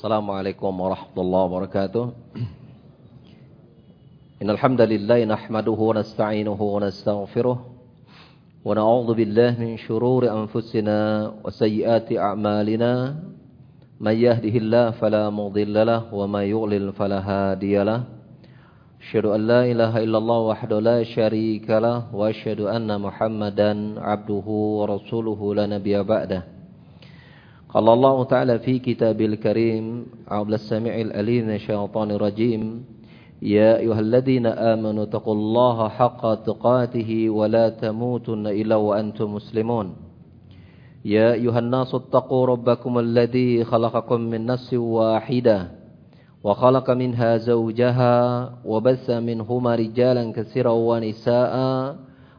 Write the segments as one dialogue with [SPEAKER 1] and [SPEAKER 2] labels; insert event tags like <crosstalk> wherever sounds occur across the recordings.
[SPEAKER 1] Assalamualaikum warahmatullahi wabarakatuh. Innal hamdalillah nahmaduhu wa nasta'inuhu wa nastaghfiruh wa na'udzu billahi min shururi anfusina wa sayyiati a'malina. May yahdihillahu fala mudilla lahu wa may yudlil fala hadiya lahu. Asyhadu an la ilaha illallah wahdahu la syarika lahu wa asyhadu anna Muhammadan 'abduhu wa rasuluhu la nabiyya ba'dahu. قال الله تعالى في كتاب الكريم عبد السميع الأليم الشيطان الرجيم يا أيها الذين آمنوا اتقوا الله حق تقاته ولا تموتن إلا وأنتم مسلمون. يا أيها الناس اتقوا ربكم الذي خلقكم من نفس واحدة وخلق منها زوجها وبث منهما رجالا كثيرا ونساء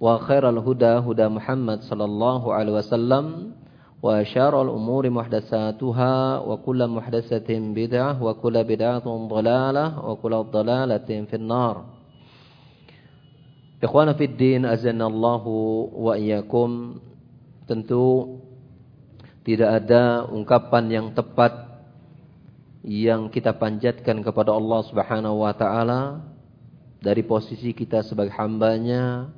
[SPEAKER 1] وخير الهدى هدى محمد صلى الله عليه وسلم وشار الأمور محدثاتها وكل محدثة بدعة وكل بدعة ضلالة وكل ضلالة في النار Ikhwana fi din azanallahu wa iyyakum tentu tidak ada ungkapan yang tepat yang kita panjatkan kepada Allah Subhanahu wa taala dari posisi kita sebagai hambanya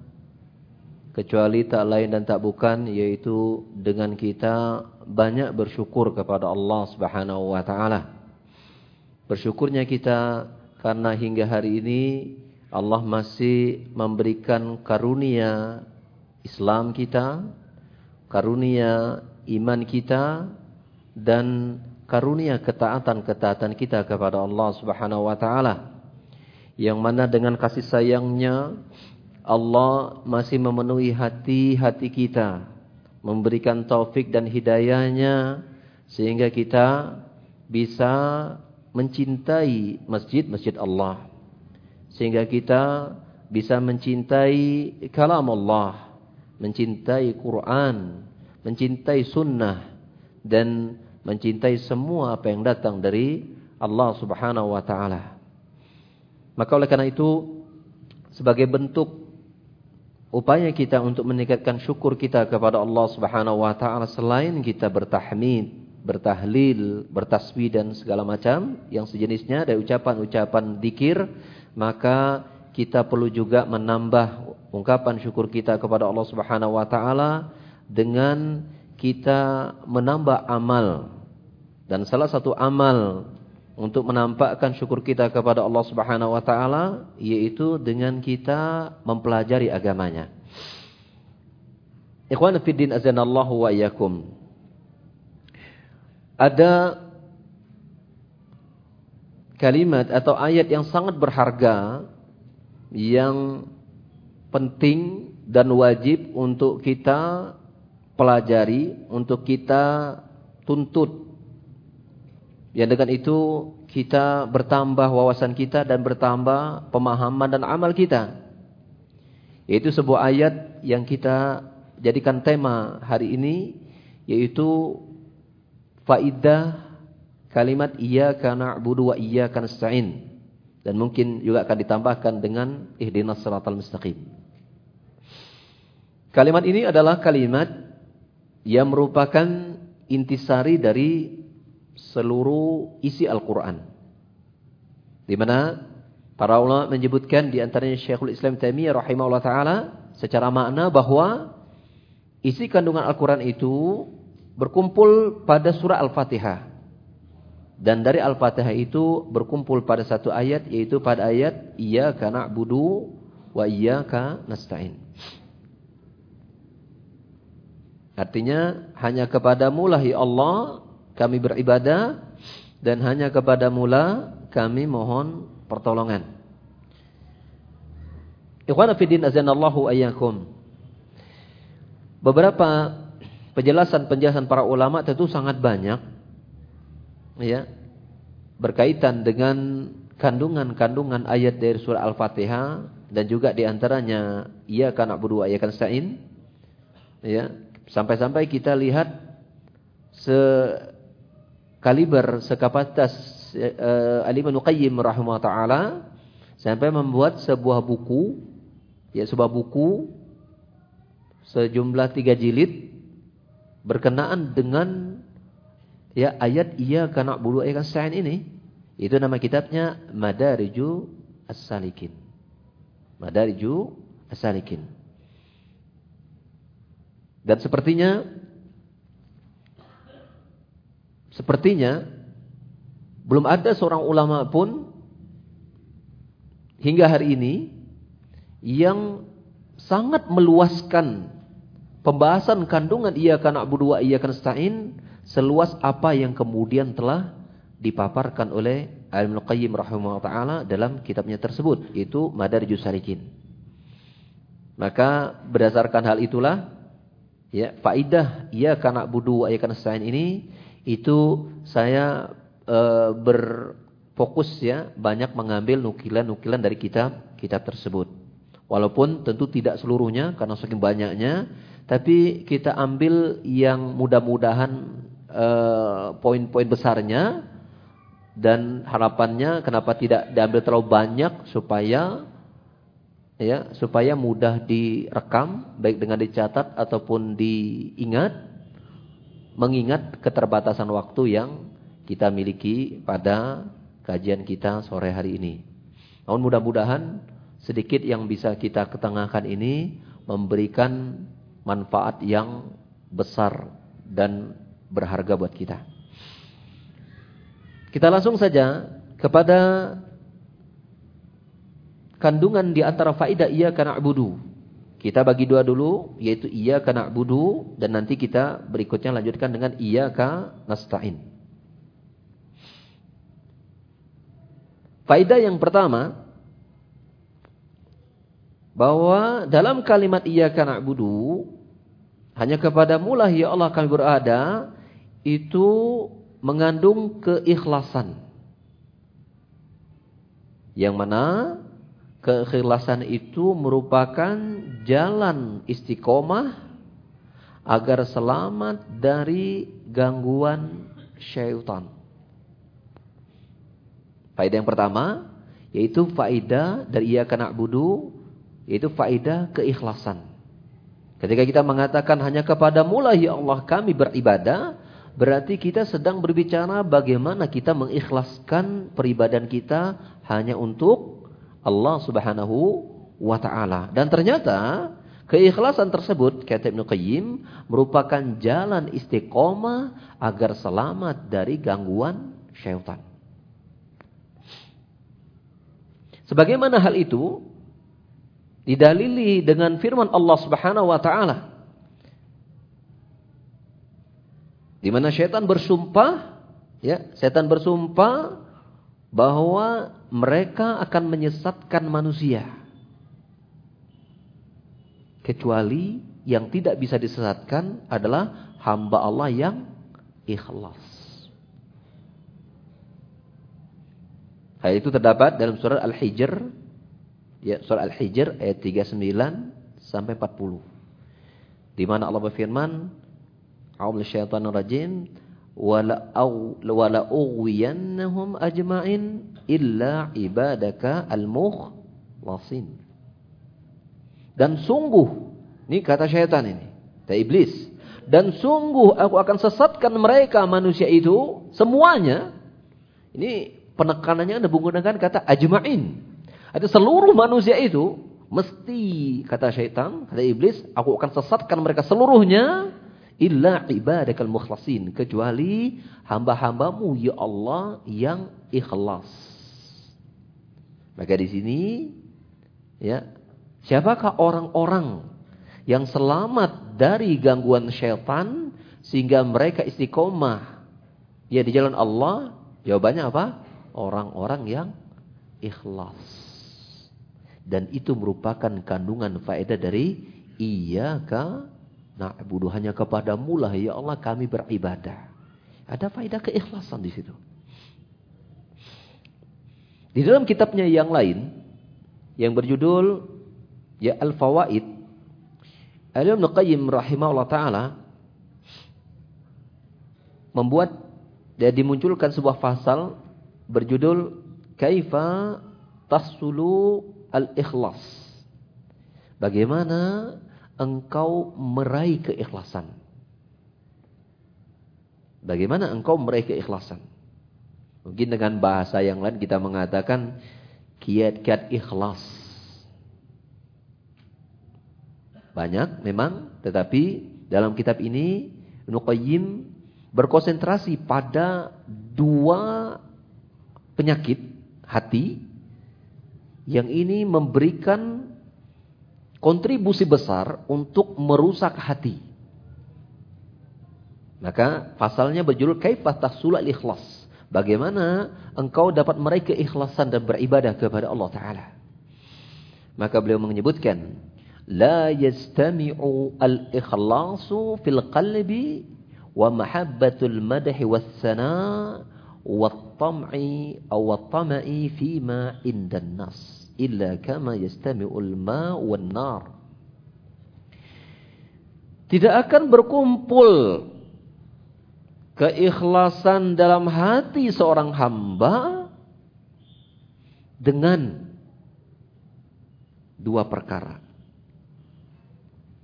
[SPEAKER 1] kecuali tak lain dan tak bukan yaitu dengan kita banyak bersyukur kepada Allah Subhanahu wa taala. Bersyukurnya kita karena hingga hari ini Allah masih memberikan karunia Islam kita, karunia iman kita dan karunia ketaatan-ketaatan kita kepada Allah Subhanahu wa taala. Yang mana dengan kasih sayangnya Allah masih memenuhi hati-hati kita, memberikan taufik dan hidayahnya sehingga kita bisa mencintai masjid-masjid Allah. Sehingga kita bisa mencintai kalam Allah, mencintai Quran, mencintai sunnah dan mencintai semua apa yang datang dari Allah Subhanahu wa taala. Maka oleh karena itu sebagai bentuk upaya kita untuk meningkatkan syukur kita kepada Allah Subhanahu wa taala selain kita bertahmid, bertahlil, bertasbih dan segala macam yang sejenisnya dari ucapan-ucapan dikir, maka kita perlu juga menambah ungkapan syukur kita kepada Allah Subhanahu wa taala dengan kita menambah amal. Dan salah satu amal untuk menampakkan syukur kita kepada Allah Subhanahu wa taala yaitu dengan kita mempelajari agamanya. Ikhwan fillah azanallahu wa iyyakum. Ada kalimat atau ayat yang sangat berharga yang penting dan wajib untuk kita pelajari, untuk kita tuntut yang dengan itu kita bertambah wawasan kita dan bertambah pemahaman dan amal kita. Yaitu sebuah ayat yang kita jadikan tema hari ini yaitu faidah kalimat iyyaka na'budu wa iyyaka nasta'in dan mungkin juga akan ditambahkan dengan ihdinas siratal mustaqim. Kalimat ini adalah kalimat yang merupakan intisari dari seluruh isi Al-Quran. Di mana para ulama menyebutkan di antaranya Syekhul Islam Taimiyah rahimahullah taala secara makna bahwa isi kandungan Al-Quran itu berkumpul pada surah Al-Fatihah. Dan dari Al-Fatihah itu berkumpul pada satu ayat yaitu pada ayat Iyyaka na'budu wa iyyaka nasta'in. Artinya hanya kepadamu lah ya Allah kami beribadah dan hanya kepada mula kami mohon pertolongan. Ikhwana fiddin azanallahu ayyakum. Beberapa penjelasan-penjelasan para ulama tentu sangat banyak ya berkaitan dengan kandungan-kandungan ayat dari surah Al-Fatihah dan juga di antaranya ia karena berdua ia kan sa'in ya sampai-sampai kita lihat se kaliber sekapasitas uh, Ali bin Qayyim rahimahullah taala sampai membuat sebuah buku ya sebuah buku sejumlah tiga jilid berkenaan dengan ya ayat ia karena bulu ayat sa'in ini. Itu nama kitabnya Madariju As-Salikin. Madariju As-Salikin. Dan sepertinya sepertinya belum ada seorang ulama pun hingga hari ini yang sangat meluaskan pembahasan kandungan ia karena abu dua ia kan stain seluas apa yang kemudian telah dipaparkan oleh Al Qayyim rahimahullah taala dalam kitabnya tersebut itu Madarijus Salikin. Maka berdasarkan hal itulah ya faidah ia karena budu ia karena stain ini itu saya e, berfokus ya banyak mengambil nukilan-nukilan dari kitab kitab tersebut. Walaupun tentu tidak seluruhnya karena saking banyaknya tapi kita ambil yang mudah-mudahan eh, poin-poin besarnya dan harapannya kenapa tidak diambil terlalu banyak supaya ya supaya mudah direkam baik dengan dicatat ataupun diingat mengingat keterbatasan waktu yang kita miliki pada kajian kita sore hari ini. Namun mudah-mudahan sedikit yang bisa kita ketengahkan ini memberikan manfaat yang besar dan berharga buat kita. Kita langsung saja kepada kandungan di antara faidah ia karena abudu. Kita bagi dua dulu, yaitu iya karena abudu dan nanti kita berikutnya lanjutkan dengan iya ka nasta'in. Faidah yang pertama bahwa dalam kalimat iyyaka na'budu hanya kepada mulah ya Allah kami berada itu mengandung keikhlasan. Yang mana keikhlasan itu merupakan jalan istiqomah agar selamat dari gangguan syaitan. Faedah yang pertama yaitu faedah dari ia kena budu yaitu faidah keikhlasan. Ketika kita mengatakan hanya kepada mula ya Allah kami beribadah, berarti kita sedang berbicara bagaimana kita mengikhlaskan peribadahan kita hanya untuk Allah Subhanahu wa taala. Dan ternyata keikhlasan tersebut kata Ibnu Qayyim merupakan jalan istiqomah agar selamat dari gangguan syaitan. Sebagaimana hal itu Didalili dengan firman Allah Subhanahu wa taala. Di mana syaitan bersumpah, ya, syaitan bersumpah bahwa mereka akan menyesatkan manusia. Kecuali yang tidak bisa disesatkan adalah hamba Allah yang ikhlas. Hal itu terdapat dalam surah Al-Hijr Ya, surah Al-Hijr ayat 39 sampai 40. Di mana Allah berfirman, "A'udzu minasyaitonir rajim, wala ughwiyannahum ajma'in illa ibadaka al-mukhlasin." Dan sungguh, ini kata syaitan ini, kata iblis. Dan sungguh aku akan sesatkan mereka manusia itu semuanya. Ini penekanannya ada menggunakan kata ajma'in. Ada seluruh manusia itu mesti kata syaitan, kata iblis, aku akan sesatkan mereka seluruhnya illa ibadakal mukhlasin kecuali hamba-hambamu ya Allah yang ikhlas. Maka di sini ya, siapakah orang-orang yang selamat dari gangguan syaitan sehingga mereka istiqomah ya di jalan Allah? Jawabannya apa? Orang-orang yang ikhlas. Dan itu merupakan kandungan faedah dari iyyaka na'budu hanya kepada lah ya Allah kami beribadah. Ada faedah keikhlasan di situ. Di dalam kitabnya yang lain yang berjudul ya Al-Fawaid Al-Imam Qayyim rahimahullah taala membuat dia dimunculkan sebuah pasal berjudul Kaifa Tasulu Al-Ikhlas. Bagaimana engkau meraih keikhlasan? Bagaimana engkau meraih keikhlasan? Mungkin dengan bahasa yang lain kita mengatakan kiat-kiat ikhlas. Banyak memang, tetapi dalam kitab ini Ibnu Qayyim berkonsentrasi pada dua penyakit hati yang ini memberikan kontribusi besar untuk merusak hati. Maka pasalnya berjudul Kaifah Tahsul Al-Ikhlas. Bagaimana engkau dapat meraih keikhlasan dan beribadah kepada Allah Ta'ala. Maka beliau menyebutkan. La yastami'u al-ikhlasu fil qalbi wa mahabbatul madahi wassana wa tam'i aw tama'i fima indan nas illa kama yastami'u al-ma' wan nar. Tidak akan berkumpul keikhlasan dalam hati seorang hamba dengan dua perkara.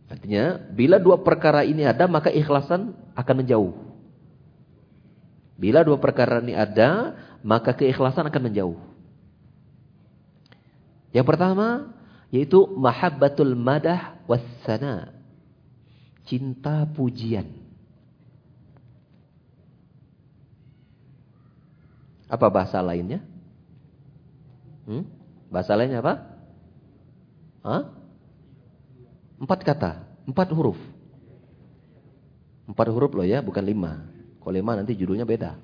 [SPEAKER 1] Artinya, bila dua perkara ini ada, maka ikhlasan akan menjauh. Bila dua perkara ini ada, maka keikhlasan akan menjauh. Yang pertama, yaitu mahabbatul madah wassana. Cinta pujian. Apa bahasa lainnya? Hmm? Bahasa lainnya apa? Hah? Empat kata, empat huruf. Empat huruf loh ya, bukan lima. Kalau lima nanti judulnya beda.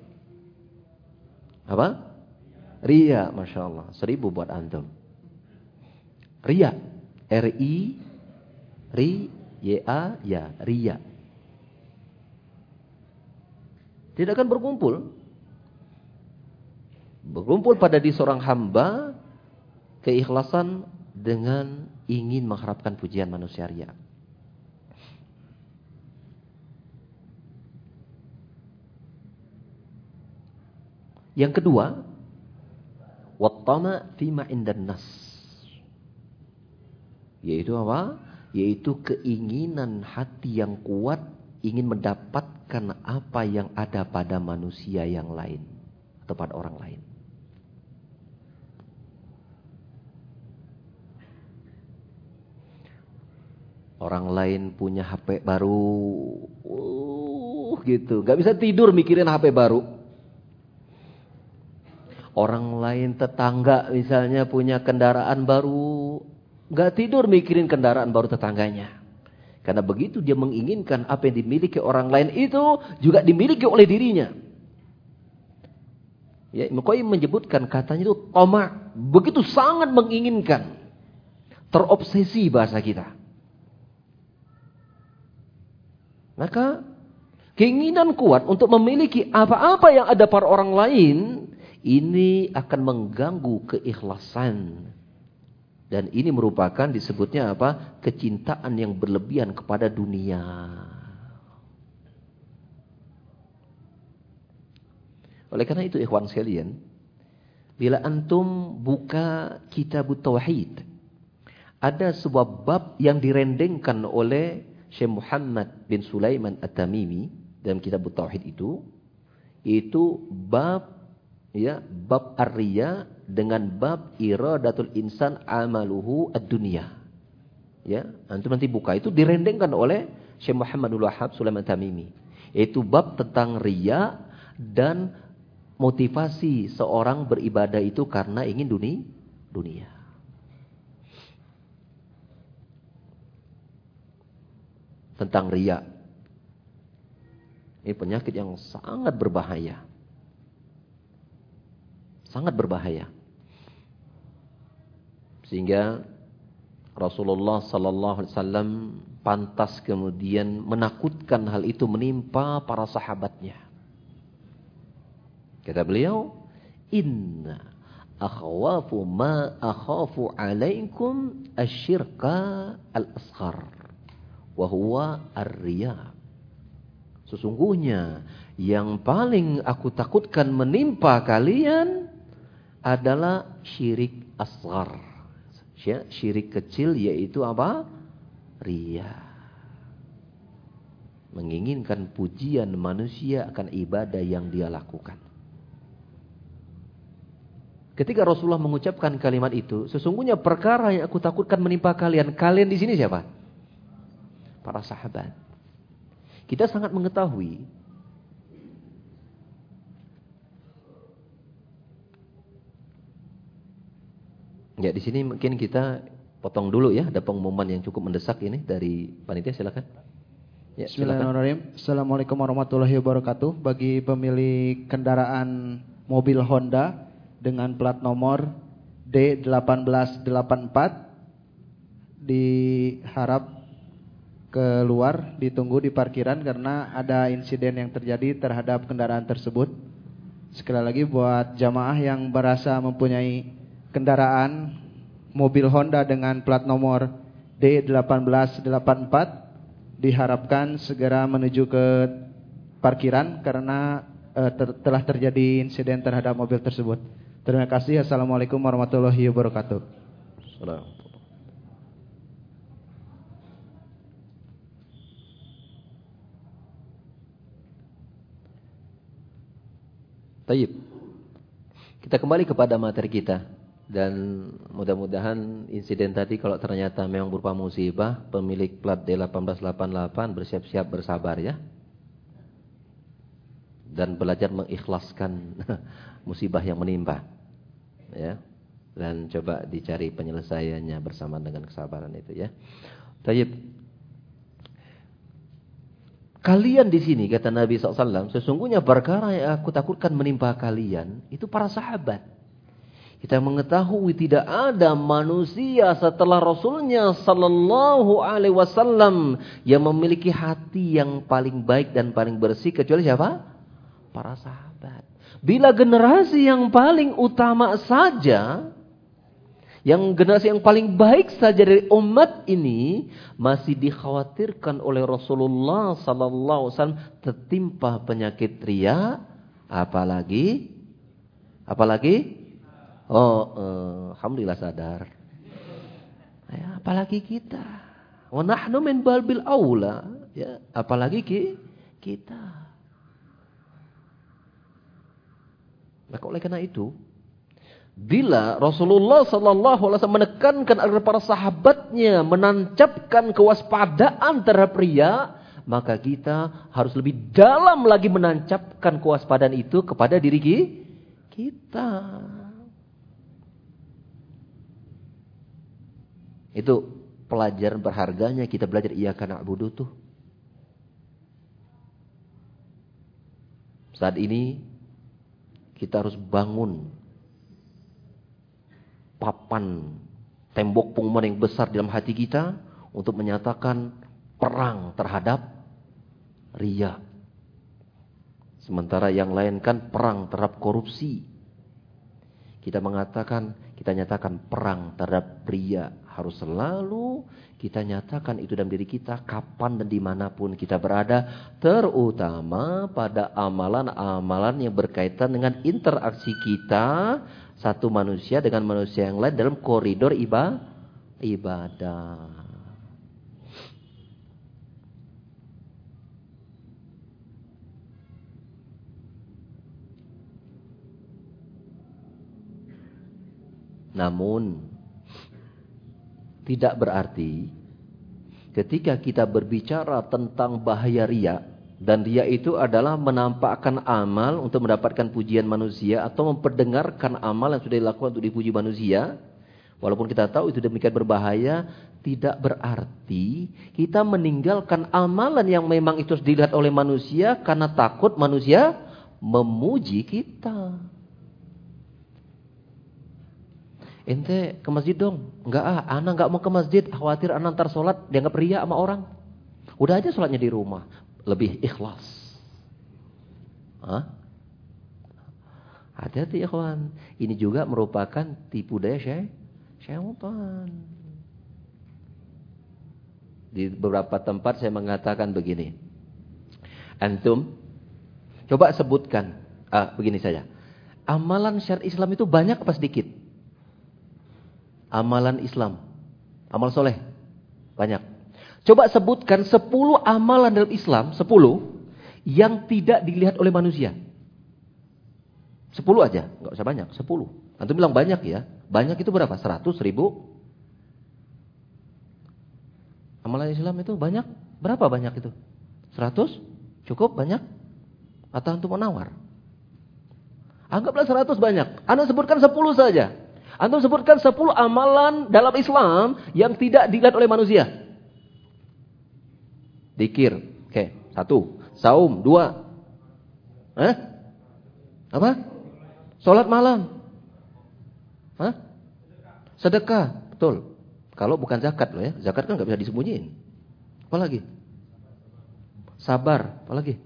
[SPEAKER 1] Apa? Ria, Masya Allah. Seribu buat antum. Ria. R-I, Ri, Y-A, ya, Ria. Tidak akan berkumpul berkumpul pada di seorang hamba keikhlasan dengan ingin mengharapkan pujian manusia ria. Yang kedua, wattama fima indan nas. Yaitu apa? Yaitu keinginan hati yang kuat ingin mendapatkan apa yang ada pada manusia yang lain atau pada orang lain. Orang lain punya HP baru, uh, gitu, nggak bisa tidur mikirin HP baru. Orang lain tetangga misalnya punya kendaraan baru, nggak tidur mikirin kendaraan baru tetangganya. Karena begitu dia menginginkan apa yang dimiliki orang lain itu juga dimiliki oleh dirinya. Ya, Muqayyim menyebutkan katanya itu toma, begitu sangat menginginkan. Terobsesi bahasa kita. Maka keinginan kuat untuk memiliki apa-apa yang ada pada orang lain ini akan mengganggu keikhlasan. Dan ini merupakan disebutnya apa? Kecintaan yang berlebihan kepada dunia. Oleh karena itu ikhwan sekalian, bila antum buka kitab tauhid, ada sebuah bab yang direndengkan oleh Syekh Muhammad bin Sulaiman At-Tamimi dalam kitab Tauhid itu itu bab ya bab ar-riya dengan bab iradatul insan amaluhu ad-dunya. Ya, antum nanti buka itu direndengkan oleh Syekh Muhammadul Wahab Sulaiman Tamimi. Yaitu bab tentang riya dan motivasi seorang beribadah itu karena ingin dunia. dunia. tentang ria. Ini penyakit yang sangat berbahaya. Sangat berbahaya. Sehingga Rasulullah sallallahu alaihi wasallam pantas kemudian menakutkan hal itu menimpa para sahabatnya. Kata beliau, "Inna Akhwafu ma akhafu alaikum asyirka al-asghar. Wahuwa ar-riya. Sesungguhnya yang paling aku takutkan menimpa kalian adalah syirik asghar. Syirik kecil yaitu apa? Ria. Menginginkan pujian manusia akan ibadah yang dia lakukan. Ketika Rasulullah mengucapkan kalimat itu, sesungguhnya perkara yang aku takutkan menimpa kalian. Kalian di sini siapa? Para sahabat. Kita sangat mengetahui Ya, di sini mungkin kita potong dulu ya, ada pengumuman yang cukup mendesak ini dari panitia silakan.
[SPEAKER 2] Ya, Bismillahirrahmanirrahim. Assalamualaikum warahmatullahi wabarakatuh. Bagi pemilik kendaraan mobil Honda dengan plat nomor D1884 diharap keluar ditunggu di parkiran karena ada insiden yang terjadi terhadap kendaraan tersebut. Sekali lagi buat jamaah yang berasa mempunyai kendaraan mobil Honda dengan plat nomor D1884 diharapkan segera menuju ke parkiran karena uh, ter telah terjadi insiden terhadap mobil tersebut. Terima kasih. Assalamualaikum warahmatullahi wabarakatuh. Assalamualaikum.
[SPEAKER 1] Taib. Kita kembali kepada materi kita. Dan mudah-mudahan insiden tadi kalau ternyata memang berupa musibah, pemilik plat D1888 bersiap-siap bersabar ya. Dan belajar mengikhlaskan <laughs> musibah yang menimpa. Ya. Dan coba dicari penyelesaiannya bersama dengan kesabaran itu ya. Tayyib. Kalian di sini kata Nabi SAW, sesungguhnya perkara yang aku takutkan menimpa kalian itu para sahabat. Kita mengetahui tidak ada manusia setelah Rasulnya Sallallahu Alaihi Wasallam yang memiliki hati yang paling baik dan paling bersih kecuali siapa? Para sahabat. Bila generasi yang paling utama saja, yang generasi yang paling baik saja dari umat ini masih dikhawatirkan oleh Rasulullah Sallallahu Alaihi Wasallam tertimpa penyakit ria, apalagi, apalagi Oh, uh, alhamdulillah sadar. Ya, apalagi kita. Wa nahnu min balbil aula, ya, apalagi ki, kita. Maka oleh karena itu, bila Rasulullah sallallahu alaihi wasallam menekankan agar para sahabatnya menancapkan kewaspadaan terhadap pria, maka kita harus lebih dalam lagi menancapkan kewaspadaan itu kepada diri kita. Itu pelajaran berharganya kita belajar iya karena abudu tuh. Saat ini kita harus bangun papan tembok pengumuman yang besar dalam hati kita untuk menyatakan perang terhadap ria. Sementara yang lain kan perang terhadap korupsi. Kita mengatakan, kita nyatakan perang terhadap pria harus selalu kita nyatakan itu dalam diri kita kapan dan di mana pun kita berada. Terutama pada amalan-amalan yang berkaitan dengan interaksi kita satu manusia dengan manusia yang lain dalam koridor ibadah. Namun tidak berarti ketika kita berbicara tentang bahaya ria dan ria itu adalah menampakkan amal untuk mendapatkan pujian manusia atau memperdengarkan amal yang sudah dilakukan untuk dipuji manusia. Walaupun kita tahu itu demikian berbahaya, tidak berarti kita meninggalkan amalan yang memang itu dilihat oleh manusia karena takut manusia memuji kita. Ente ke masjid dong. Enggak ah, anak enggak mau ke masjid. Khawatir anak ntar sholat dianggap ria sama orang. Udah aja sholatnya di rumah. Lebih ikhlas. Hah? Hati-hati kawan. Ini juga merupakan tipu daya syai syaitan. Di beberapa tempat saya mengatakan begini. Antum coba sebutkan ah, begini saja. Amalan syariat Islam itu banyak apa sedikit? Amalan Islam. Amal soleh. Banyak. Coba sebutkan 10 amalan dalam Islam, 10 yang tidak dilihat oleh manusia. 10 aja, nggak usah banyak, 10. Antum bilang banyak ya. Banyak itu berapa? 100 ribu? Amalan Islam itu banyak? Berapa banyak itu? 100? Cukup banyak? Atau antum menawar? Anggaplah 100 banyak. Anda sebutkan 10 saja. Antum sebutkan 10 amalan dalam Islam yang tidak dilihat oleh manusia. Dikir. Oke, satu. Saum, dua. Hah? Apa? Salat malam. Hah? Sedekah, betul. Kalau bukan zakat loh ya. Zakat kan nggak bisa disembunyiin. Apa lagi? Sabar, apa lagi?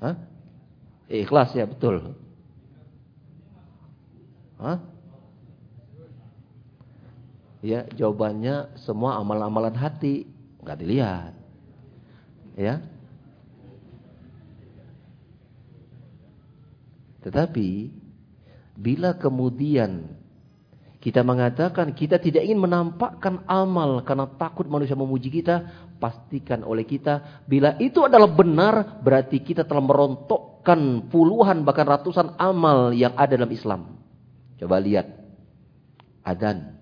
[SPEAKER 1] Hah? Ikhlas ya, betul. Hah? Ya, jawabannya semua amalan-amalan hati nggak dilihat. Ya. Tetapi bila kemudian kita mengatakan kita tidak ingin menampakkan amal karena takut manusia memuji kita, pastikan oleh kita bila itu adalah benar berarti kita telah merontokkan puluhan bahkan ratusan amal yang ada dalam Islam. Coba lihat. Adan.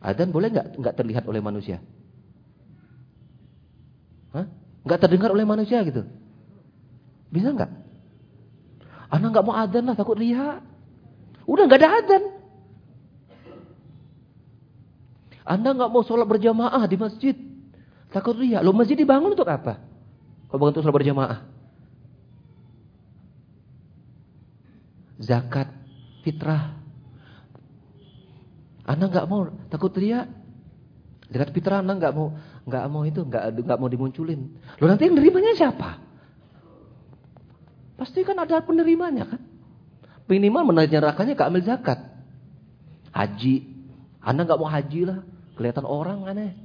[SPEAKER 1] Adan boleh nggak nggak terlihat oleh manusia? Hah? Nggak terdengar oleh manusia gitu. Bisa nggak? Anak nggak mau adan lah takut lihat. Udah nggak ada adan. Anda nggak mau sholat berjamaah di masjid. Takut lihat. Lo masjid dibangun untuk apa? Kalau bukan untuk sholat berjamaah. Zakat, fitrah. Anda nggak mau takut lihat. Zakat fitrah Anda nggak mau nggak mau itu, nggak nggak mau dimunculin. Lo nanti yang nerimanya siapa? Pasti kan ada penerimanya kan? Minimal menyerahkannya ke ambil zakat. Haji. Anda nggak mau haji lah. Kelihatan orang aneh.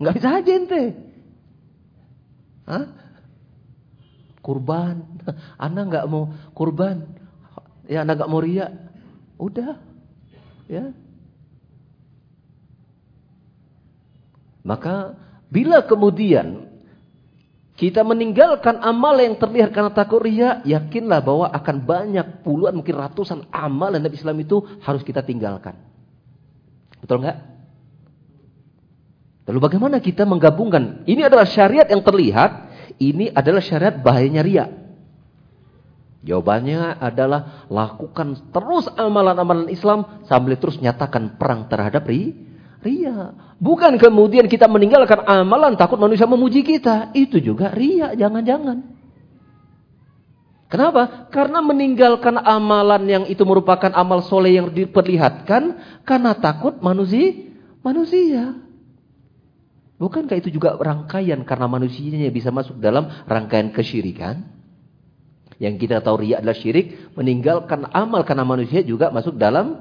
[SPEAKER 1] Nggak bisa haji ente. Hah? Kurban. <laughs> Anda nggak mau kurban. Ya Anda nggak mau ria. Udah. Ya. Maka bila kemudian kita meninggalkan amal yang terlihat karena takut ria, yakinlah bahwa akan banyak puluhan mungkin ratusan amal dalam Islam itu harus kita tinggalkan. Betul nggak? Lalu bagaimana kita menggabungkan? Ini adalah syariat yang terlihat, ini adalah syariat bahayanya ria. Jawabannya adalah lakukan terus amalan-amalan Islam sambil terus nyatakan perang terhadap ria Ria. Bukan kemudian kita meninggalkan amalan takut manusia memuji kita. Itu juga ria, jangan-jangan. Kenapa? Karena meninggalkan amalan yang itu merupakan amal soleh yang diperlihatkan karena takut manusia. manusia. Bukankah itu juga rangkaian karena manusianya bisa masuk dalam rangkaian kesyirikan? Yang kita tahu ria adalah syirik, meninggalkan amal karena manusia juga masuk dalam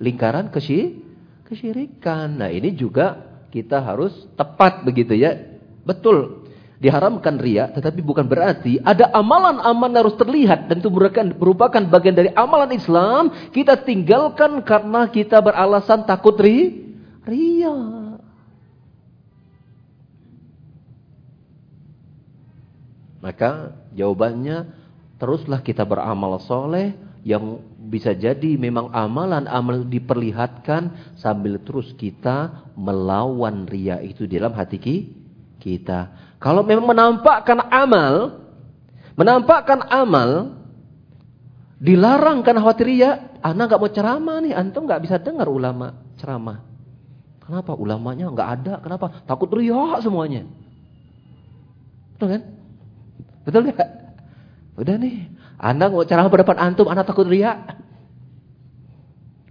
[SPEAKER 1] lingkaran kesyirikan. Nah ini juga kita harus tepat begitu ya. Betul. Diharamkan ria, tetapi bukan berarti ada amalan-amalan harus terlihat dan itu merupakan bagian dari amalan Islam. Kita tinggalkan karena kita beralasan takut ri, ria. Maka jawabannya teruslah kita beramal soleh yang bisa jadi memang amalan amal diperlihatkan sambil terus kita melawan ria itu dalam hati kita. Kalau memang menampakkan amal, menampakkan amal, dilarang karena khawatir ria, anak nggak mau ceramah nih, antum nggak bisa dengar ulama ceramah. Kenapa? Ulamanya nggak ada. Kenapa? Takut ria semuanya. Betul kan? Betul nggak? Udah nih, anda mau ceramah berdepan antum, Anda takut ria?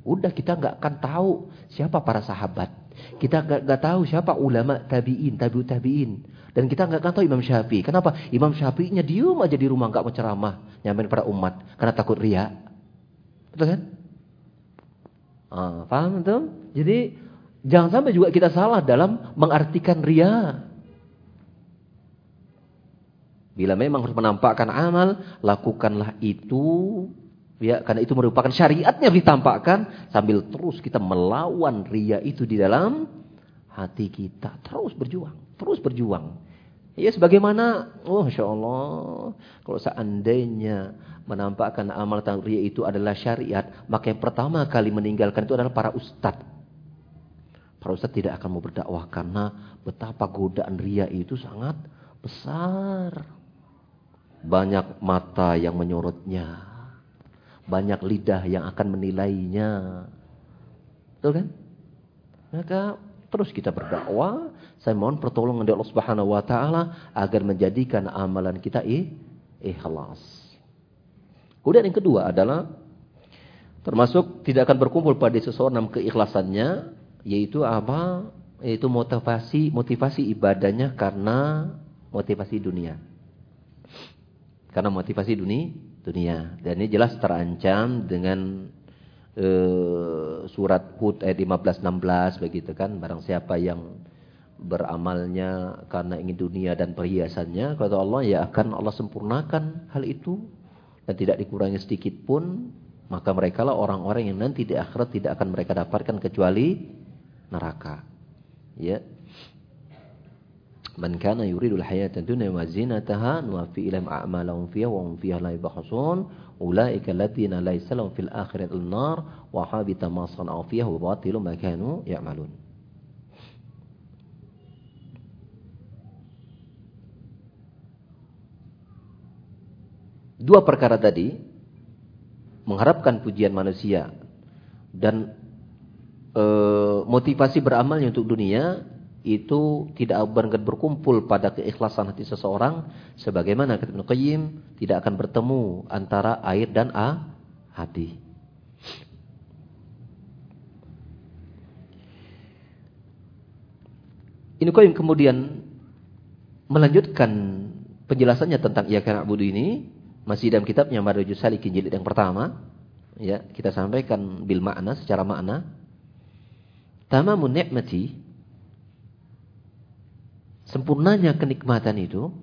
[SPEAKER 1] Udah kita nggak akan tahu siapa para sahabat. Kita nggak tahu siapa ulama tabiin, tabiut tabiin. Dan kita nggak tahu Imam Syafi'i. Kenapa? Imam Syafi'inya diem aja di rumah nggak mau ceramah, nyamain pada umat karena takut ria. Betul kan? Ah, paham tuh? Jadi jangan sampai juga kita salah dalam mengartikan ria. Bila memang harus menampakkan amal, lakukanlah itu Ya, karena itu merupakan syariatnya ditampakkan sambil terus kita melawan ria itu di dalam hati kita. Terus berjuang, terus berjuang. Ya sebagaimana, oh Masya Allah, kalau seandainya menampakkan amal ria itu adalah syariat, maka yang pertama kali meninggalkan itu adalah para ustadz. Para ustadz tidak akan mau berdakwah karena betapa godaan ria itu sangat besar. Banyak mata yang menyorotnya banyak lidah yang akan menilainya. Betul kan? Maka terus kita berdakwah, saya mohon pertolongan dari Allah Subhanahu wa taala agar menjadikan amalan kita ikhlas. Kemudian yang kedua adalah termasuk tidak akan berkumpul pada seseorang keikhlasannya yaitu apa? Yaitu motivasi motivasi ibadahnya karena motivasi dunia. Karena motivasi dunia dunia. Dan ini jelas terancam dengan uh, surat Hud ayat 15-16 begitu kan. Barang siapa yang beramalnya karena ingin dunia dan perhiasannya, kata Allah ya akan Allah sempurnakan hal itu dan tidak dikurangi sedikit pun, maka mereka lah orang-orang yang nanti di akhirat tidak akan mereka dapatkan kecuali neraka. Ya. Man kana yuridul hayata dunya wa zinataha nuwaffi ilaihim a'malahum fiha wa hum fiha la yubkhasun ulaika alladziina laysa lahum fil akhirati an-nar wa habita ma sana'u fiha wa batilu ma kanu ya'malun. Dua perkara tadi mengharapkan pujian manusia dan e, motivasi beramalnya untuk dunia itu tidak akan berkumpul pada keikhlasan hati seseorang sebagaimana kata Ibnu Qayyim tidak akan bertemu antara air dan a hati. Ibnu Qayyim kemudian melanjutkan penjelasannya tentang ia kana budu ini masih dalam kitabnya Madarajus Salikin jilid yang pertama ya kita sampaikan bil makna secara makna tamamun ni'mati Sempurnanya kenikmatan itu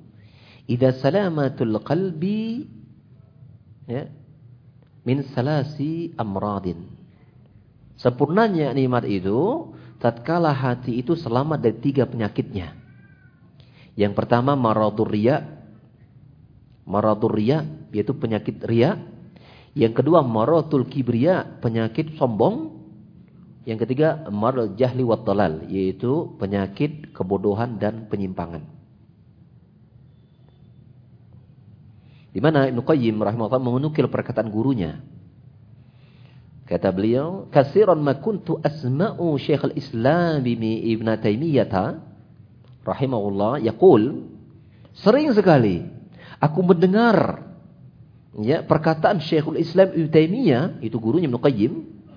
[SPEAKER 1] idza salamatul qalbi ya min salasi amradin. Sempurnanya nikmat itu tatkala hati itu selamat dari tiga penyakitnya. Yang pertama maradur riya. Maradur riya yaitu penyakit riya. Yang kedua maratul kibriya, penyakit sombong. Yang ketiga, marul jahli wa talal, yaitu penyakit kebodohan dan penyimpangan. Di mana Ibnu Qayyim rahimahullah menukil perkataan gurunya. Kata beliau, "Katsiran ma kuntu asma'u Syekh al-Islam Ibn Taimiyah rahimahullah yaqul, sering sekali aku mendengar ya perkataan Syekhul Islam Ibn Taimiyah, itu gurunya Ibnu Qayyim,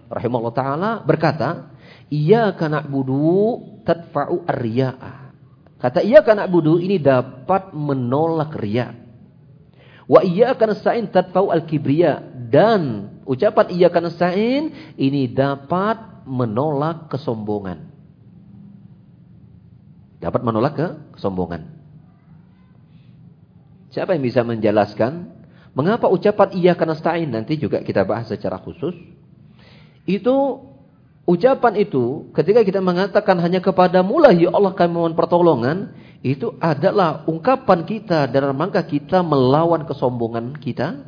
[SPEAKER 1] rahimahullah taala berkata, "Iyyaka na'budu tadfa'u ar-riya'a." Kata iyyaka na'budu ini dapat menolak riya. Wa iyyaka nasta'in tadfa'u al-kibriya dan ucapan iyyaka nasta'in ini dapat menolak kesombongan. Dapat menolak ke kesombongan. Siapa yang bisa menjelaskan mengapa ucapan iyyaka nasta'in nanti juga kita bahas secara khusus itu ucapan itu ketika kita mengatakan hanya kepada mula ya Allah kami mohon pertolongan, itu adalah ungkapan kita dalam rangka kita melawan kesombongan kita.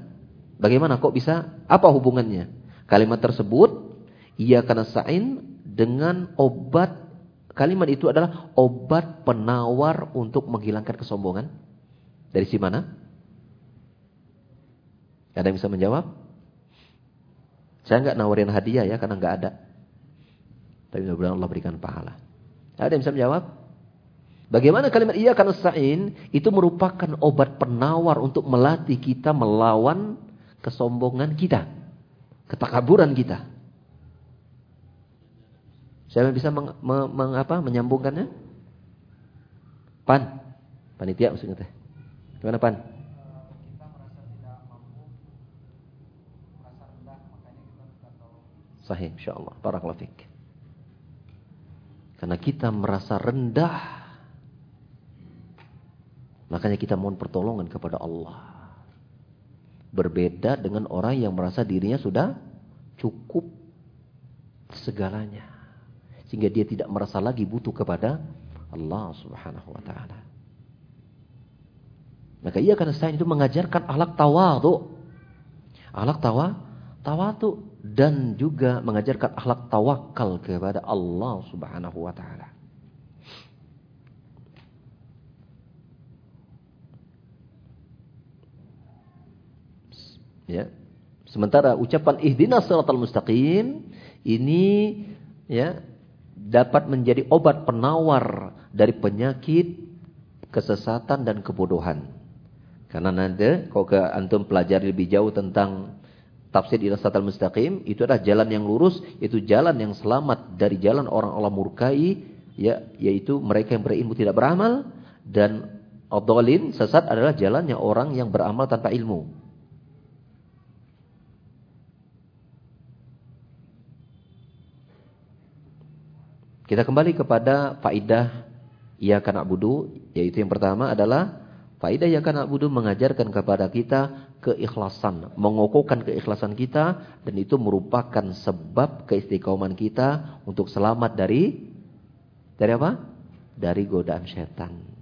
[SPEAKER 1] Bagaimana kok bisa? Apa hubungannya? Kalimat tersebut ia karena sain dengan obat kalimat itu adalah obat penawar untuk menghilangkan kesombongan. Dari si mana? Ada yang bisa menjawab? Saya nggak nawarin hadiah ya karena nggak ada. Tapi mudah-mudahan Allah berikan pahala. Ada yang bisa menjawab? Bagaimana kalimat iya karena sa'in itu merupakan obat penawar untuk melatih kita melawan kesombongan kita. Ketakaburan kita. Siapa bisa meng, me, meng, apa, menyambungkannya? Pan. Panitia maksudnya teh. Gimana Pan? Sahih insyaallah. Barakallahu fik. Karena kita merasa rendah. Makanya kita mohon pertolongan kepada Allah. Berbeda dengan orang yang merasa dirinya sudah cukup segalanya. Sehingga dia tidak merasa lagi butuh kepada Allah subhanahu wa ta'ala. Maka ia karena saya itu mengajarkan akhlak tawadu. Akhlak tawa, tawadu dan juga mengajarkan akhlak tawakal kepada Allah Subhanahu wa taala. Ya. Sementara ucapan ihdinas siratal mustaqim ini ya dapat menjadi obat penawar dari penyakit kesesatan dan kebodohan. Karena nanti kalau ke antum pelajari lebih jauh tentang tafsir ila al mustaqim itu adalah jalan yang lurus, itu jalan yang selamat dari jalan orang Allah murkai ya yaitu mereka yang berilmu tidak beramal dan adolin sesat adalah jalannya orang yang beramal tanpa ilmu. Kita kembali kepada faidah ia kana budu yaitu yang pertama adalah Faidah yang akan abudu mengajarkan kepada kita keikhlasan, mengokohkan keikhlasan kita dan itu merupakan sebab keistiqoman kita untuk selamat dari dari apa? Dari godaan setan.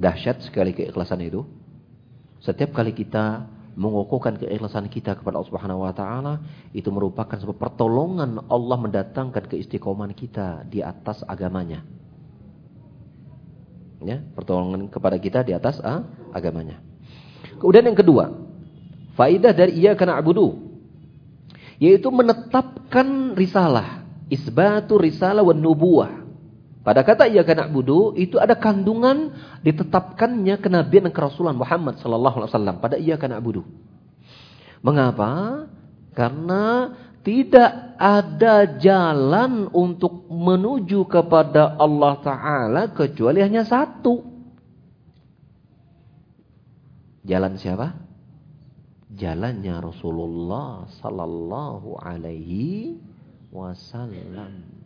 [SPEAKER 1] Dahsyat sekali keikhlasan itu. Setiap kali kita mengokohkan keikhlasan kita kepada Allah Subhanahu wa taala itu merupakan sebuah pertolongan Allah mendatangkan keistiqomahan kita di atas agamanya. Ya, pertolongan kepada kita di atas ah, agamanya. Kemudian yang kedua, faidah dari ia karena abudu yaitu menetapkan risalah, isbatu risalah wan nubuwah. Pada kata ia kena budu itu ada kandungan ditetapkannya kenabian dan kerasulan Muhammad sallallahu alaihi wasallam pada ia kena budu. Mengapa? Karena tidak ada jalan untuk menuju kepada Allah taala kecuali hanya satu. Jalan siapa? Jalannya Rasulullah sallallahu alaihi wasallam.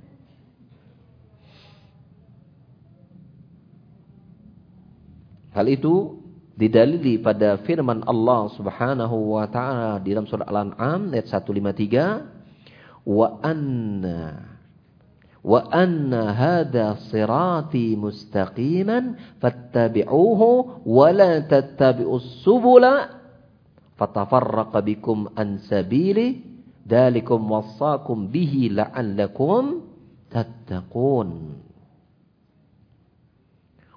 [SPEAKER 1] Hal itu didalili pada firman Allah Subhanahu wa taala di dalam surah Al-An'am ayat 153 wa anna wa anna hadha sirati mustaqiman fattabi'uhu wa la tattabi'us subula fatafarraqa bikum an sabili dalikum wassakum bihi la'allakum tattaqun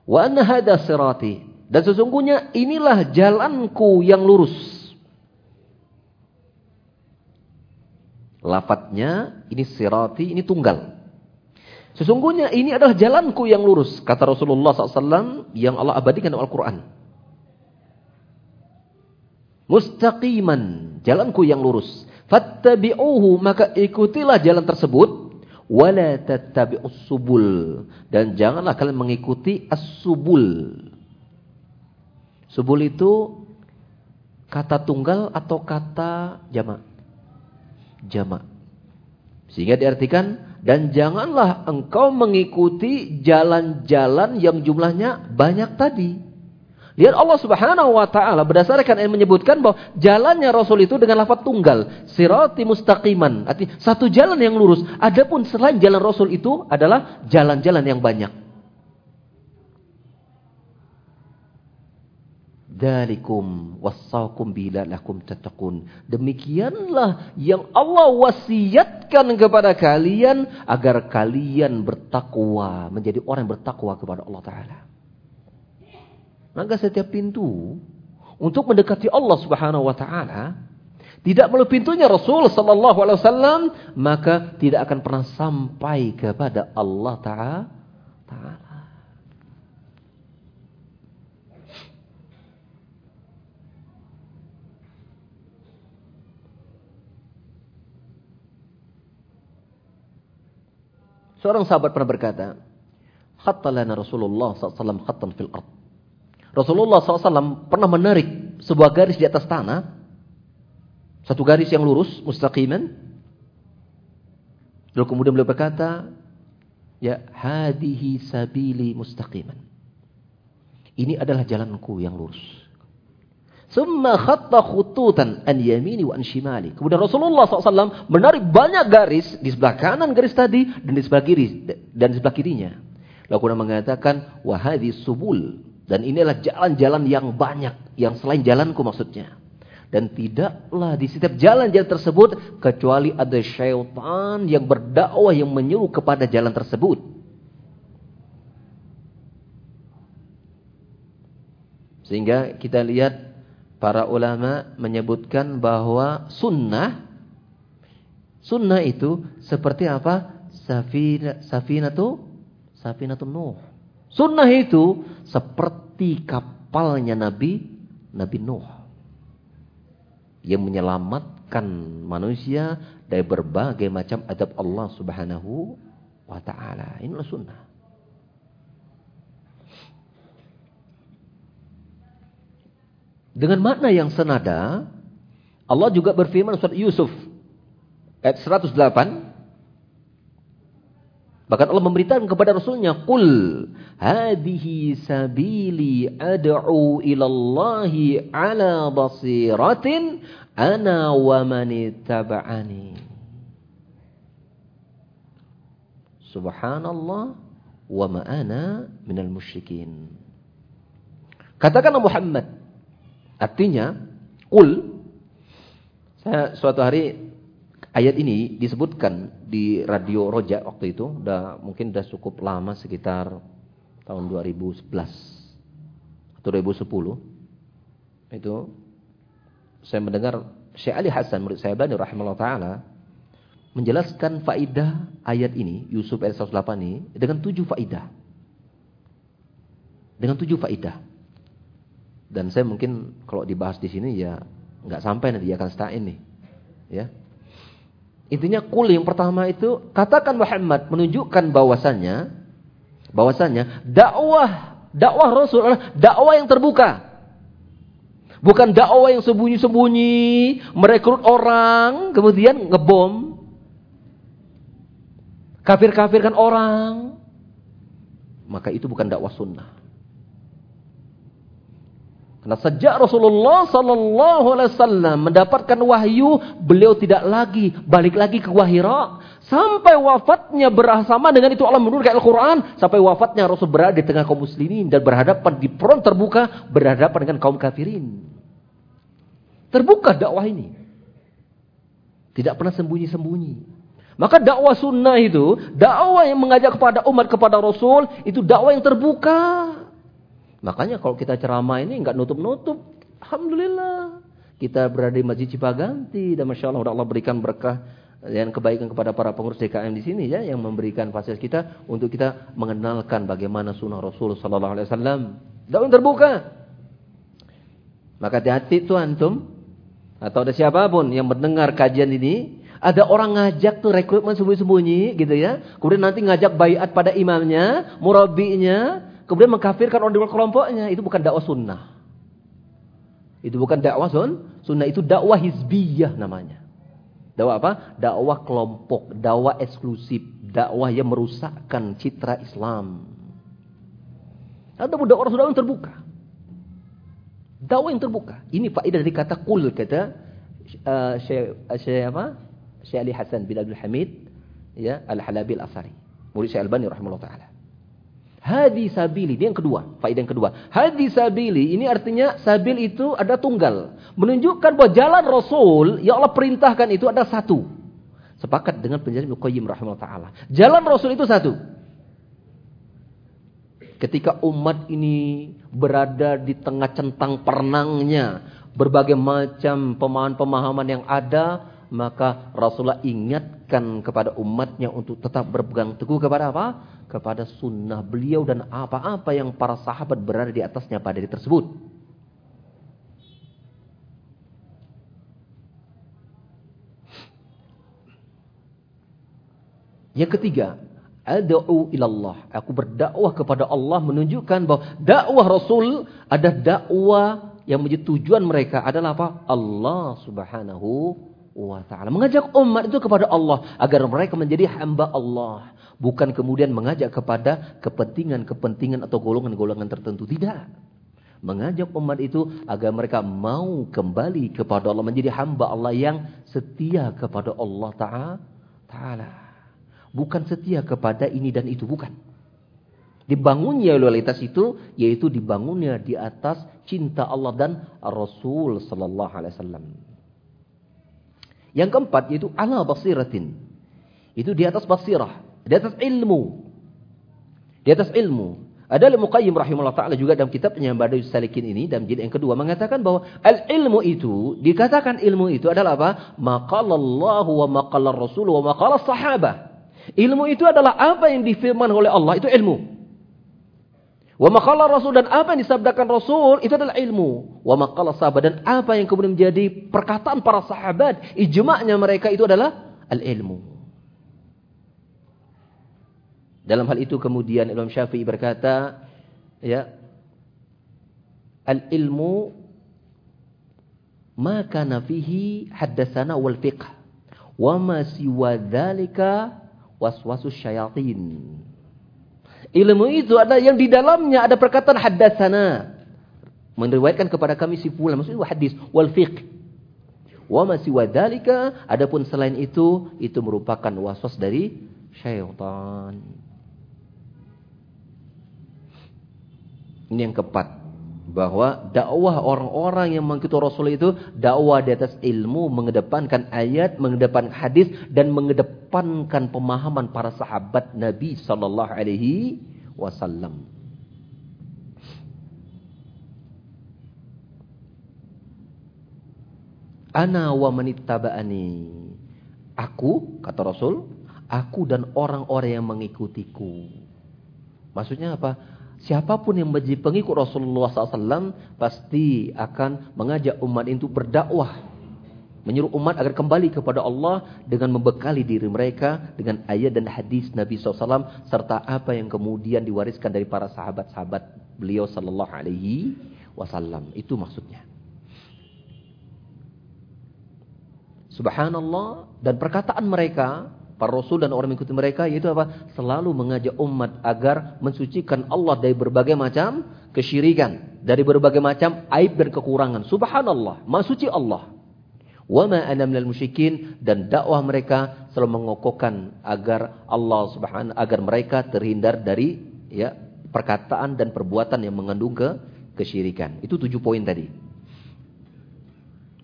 [SPEAKER 1] Wa anna sirati. Dan sesungguhnya inilah jalanku yang lurus. Lafadznya ini sirati, ini tunggal. Sesungguhnya ini adalah jalanku yang lurus. Kata Rasulullah SAW yang Allah abadikan dalam Al-Quran. Mustaqiman, jalanku yang lurus. Fattabi'uhu, maka ikutilah jalan tersebut wala tattabi'us subul dan janganlah kalian mengikuti as-subul. Subul itu kata tunggal atau kata jamak? Jamak. Sehingga diartikan dan janganlah engkau mengikuti jalan-jalan yang jumlahnya banyak tadi. Lihat Allah Subhanahu wa taala berdasarkan yang menyebutkan bahwa jalannya Rasul itu dengan lafaz tunggal, sirati mustaqiman. Artinya satu jalan yang lurus. Adapun selain jalan Rasul itu adalah jalan-jalan yang banyak. Dalikum wassakum bila lakum tattaqun. Demikianlah yang Allah wasiatkan kepada kalian agar kalian bertakwa, menjadi orang yang bertakwa kepada Allah taala. Maka setiap pintu untuk mendekati Allah Subhanahu wa taala tidak melalui pintunya Rasul sallallahu alaihi wasallam, maka tidak akan pernah sampai kepada Allah taala. Seorang sahabat pernah berkata, "Khattalana Rasulullah sallallahu alaihi wasallam khattan fil ardh." Rasulullah SAW pernah menarik sebuah garis di atas tanah. Satu garis yang lurus, mustaqiman. Lalu kemudian beliau berkata, Ya hadihi sabili mustaqiman. Ini adalah jalanku yang lurus. Summa khatta khututan an yamini wa an shimali. Kemudian Rasulullah SAW menarik banyak garis di sebelah kanan garis tadi dan di sebelah kiri dan di sebelah kirinya. Lalu kemudian mengatakan wahadi subul dan inilah jalan-jalan yang banyak yang selain jalanku maksudnya. Dan tidaklah di setiap jalan-jalan tersebut kecuali ada syaitan yang berdakwah yang menyuruh kepada jalan tersebut. Sehingga kita lihat para ulama menyebutkan bahwa sunnah sunnah itu seperti apa? Safina safinatu safinatun Nuh. Sunnah itu seperti kapalnya Nabi Nabi Nuh yang menyelamatkan manusia dari berbagai macam adab Allah Subhanahu wa taala. Inilah sunnah. Dengan makna yang senada, Allah juga berfirman surat Yusuf ayat 108 Bahkan Allah memberitakan kepada Rasulnya, Qul hadhihi sabili ad'u ilallahi ala basiratin ana wa manittaba'ani. Subhanallah wa ma'ana minal musyrikin. Katakanlah Muhammad. Artinya, Qul. Saya suatu hari ayat ini disebutkan di radio Roja waktu itu, udah mungkin udah cukup lama sekitar tahun 2011 atau 2010. Itu saya mendengar Syekh Ali Hasan murid saya Bani rahimahullah taala menjelaskan faidah ayat ini Yusuf ayat 108 ini dengan tujuh faidah. Dengan tujuh faidah. Dan saya mungkin kalau dibahas di sini ya nggak sampai nanti akan setain nih. Ya. Intinya kul yang pertama itu katakan Muhammad menunjukkan bahwasannya bahwasannya dakwah dakwah Rasul adalah dakwah yang terbuka. Bukan dakwah yang sembunyi-sembunyi, merekrut orang, kemudian ngebom. Kafir-kafirkan orang. Maka itu bukan dakwah sunnah. Karena sejak Rasulullah Sallallahu Alaihi Wasallam mendapatkan wahyu, beliau tidak lagi balik lagi ke Wahira sampai wafatnya bersama dengan itu Allah menurunkan Al-Quran sampai wafatnya Rasul berada di tengah kaum muslimin dan berhadapan di front terbuka berhadapan dengan kaum kafirin. Terbuka dakwah ini. Tidak pernah sembunyi-sembunyi. Maka dakwah sunnah itu, dakwah yang mengajak kepada umat kepada Rasul, itu dakwah yang terbuka. Makanya kalau kita ceramah ini nggak nutup-nutup, alhamdulillah kita berada di Masjid Cipaganti dan masya Allah Allah berikan berkah dan kebaikan kepada para pengurus DKM di sini ya yang memberikan fasilitas kita untuk kita mengenalkan bagaimana sunnah Rasul Sallallahu Alaihi Wasallam. Dakwah terbuka. Maka hati-hati tuh antum atau ada siapa pun yang mendengar kajian ini, ada orang ngajak tuh rekrutmen sembunyi-sembunyi gitu ya. Kemudian nanti ngajak bayat pada imamnya, murabinya, kemudian mengkafirkan orang di luar kelompoknya, itu bukan dakwah sunnah. Itu bukan dakwah sun, sunnah itu dakwah hizbiyah namanya. Dakwah apa? Dakwah kelompok, dakwah eksklusif, dakwah yang merusakkan citra Islam. Atau dakwah sudah yang terbuka. Dakwah yang terbuka. Ini faedah dari kata kul kata uh, Syekh apa? Syekh Ali Hasan bin Abdul Hamid ya Al-Halabi Al-Asari. Murid Syekh Albani rahimahullah taala. Hadi sabili, ini yang kedua, faedah yang kedua. Hadi sabili, ini artinya sabil itu ada tunggal. Menunjukkan bahwa jalan Rasul yang Allah perintahkan itu ada satu. Sepakat dengan penjelasan Ibnu Qayyim rahimahullah taala. Jalan Rasul itu satu. Ketika umat ini berada di tengah centang pernangnya, berbagai macam pemahaman-pemahaman yang ada, maka Rasulullah ingatkan kepada umatnya untuk tetap berpegang teguh kepada apa? Kepada sunnah beliau dan apa-apa yang para sahabat berada di atasnya pada hari tersebut. Yang ketiga, Ad'u ilallah. Aku berdakwah kepada Allah menunjukkan bahwa dakwah Rasul ada dakwah yang menjadi tujuan mereka adalah apa? Allah Subhanahu wa taala. Mengajak umat itu kepada Allah agar mereka menjadi hamba Allah, bukan kemudian mengajak kepada kepentingan-kepentingan atau golongan-golongan tertentu tidak. Mengajak umat itu agar mereka mau kembali kepada Allah menjadi hamba Allah yang setia kepada Allah taala. Bukan setia kepada ini dan itu, bukan. Dibangunnya loyalitas itu yaitu dibangunnya di atas cinta Allah dan Rasul sallallahu alaihi wasallam. Yang keempat yaitu ala basiratin. Itu di atas basirah, di atas ilmu. Di atas ilmu. Ada Al Muqayyim rahimahullah taala juga dalam kitabnya Badai Salikin ini dalam jilid yang kedua mengatakan bahwa al ilmu itu dikatakan ilmu itu adalah apa? Maqalallahu wa maqalar Rasul wa sahabah. Ilmu itu adalah apa yang difirman oleh Allah, itu ilmu. Wa maqala Rasul dan apa yang disabdakan Rasul itu adalah ilmu. Wa maqala sahabat dan apa yang kemudian menjadi perkataan para sahabat, ijma'nya mereka itu adalah al-ilmu. Dalam hal itu kemudian Imam Syafi'i berkata, ya, al-ilmu ma kana fihi haddatsana wal fiqh wa ma siwa dzalika waswasus syayatin. Ilmu itu ada yang di dalamnya ada perkataan haddatsana. Meriwayatkan kepada kami si fulan maksudnya hadis wal fiqh. Wa ma siwa dzalika adapun selain itu itu merupakan waswas dari syaitan. Ini yang keempat bahwa dakwah orang-orang yang mengikuti Rasul itu dakwah di atas ilmu, mengedepankan ayat, mengedepankan hadis dan mengedepankan pemahaman para sahabat Nabi sallallahu alaihi wasallam. Ana wa manittaba'ani. Aku, kata Rasul, aku dan orang-orang yang mengikutiku. Maksudnya apa? Siapa pun yang menjadi pengikut Rasulullah SAW pasti akan mengajak umat itu berdakwah. Menyuruh umat agar kembali kepada Allah dengan membekali diri mereka dengan ayat dan hadis Nabi SAW serta apa yang kemudian diwariskan dari para sahabat-sahabat beliau Sallallahu Alaihi Wasallam. Itu maksudnya. Subhanallah dan perkataan mereka para rasul dan orang mengikuti mereka yaitu apa? Selalu mengajak umat agar mensucikan Allah dari berbagai macam kesyirikan, dari berbagai macam aib dan kekurangan. Subhanallah, Maha suci Allah. Wa ma ana minal musyrikin dan dakwah mereka selalu mengokohkan agar Allah Subhanahu agar mereka terhindar dari ya perkataan dan perbuatan yang mengandung ke kesyirikan. Itu tujuh poin tadi.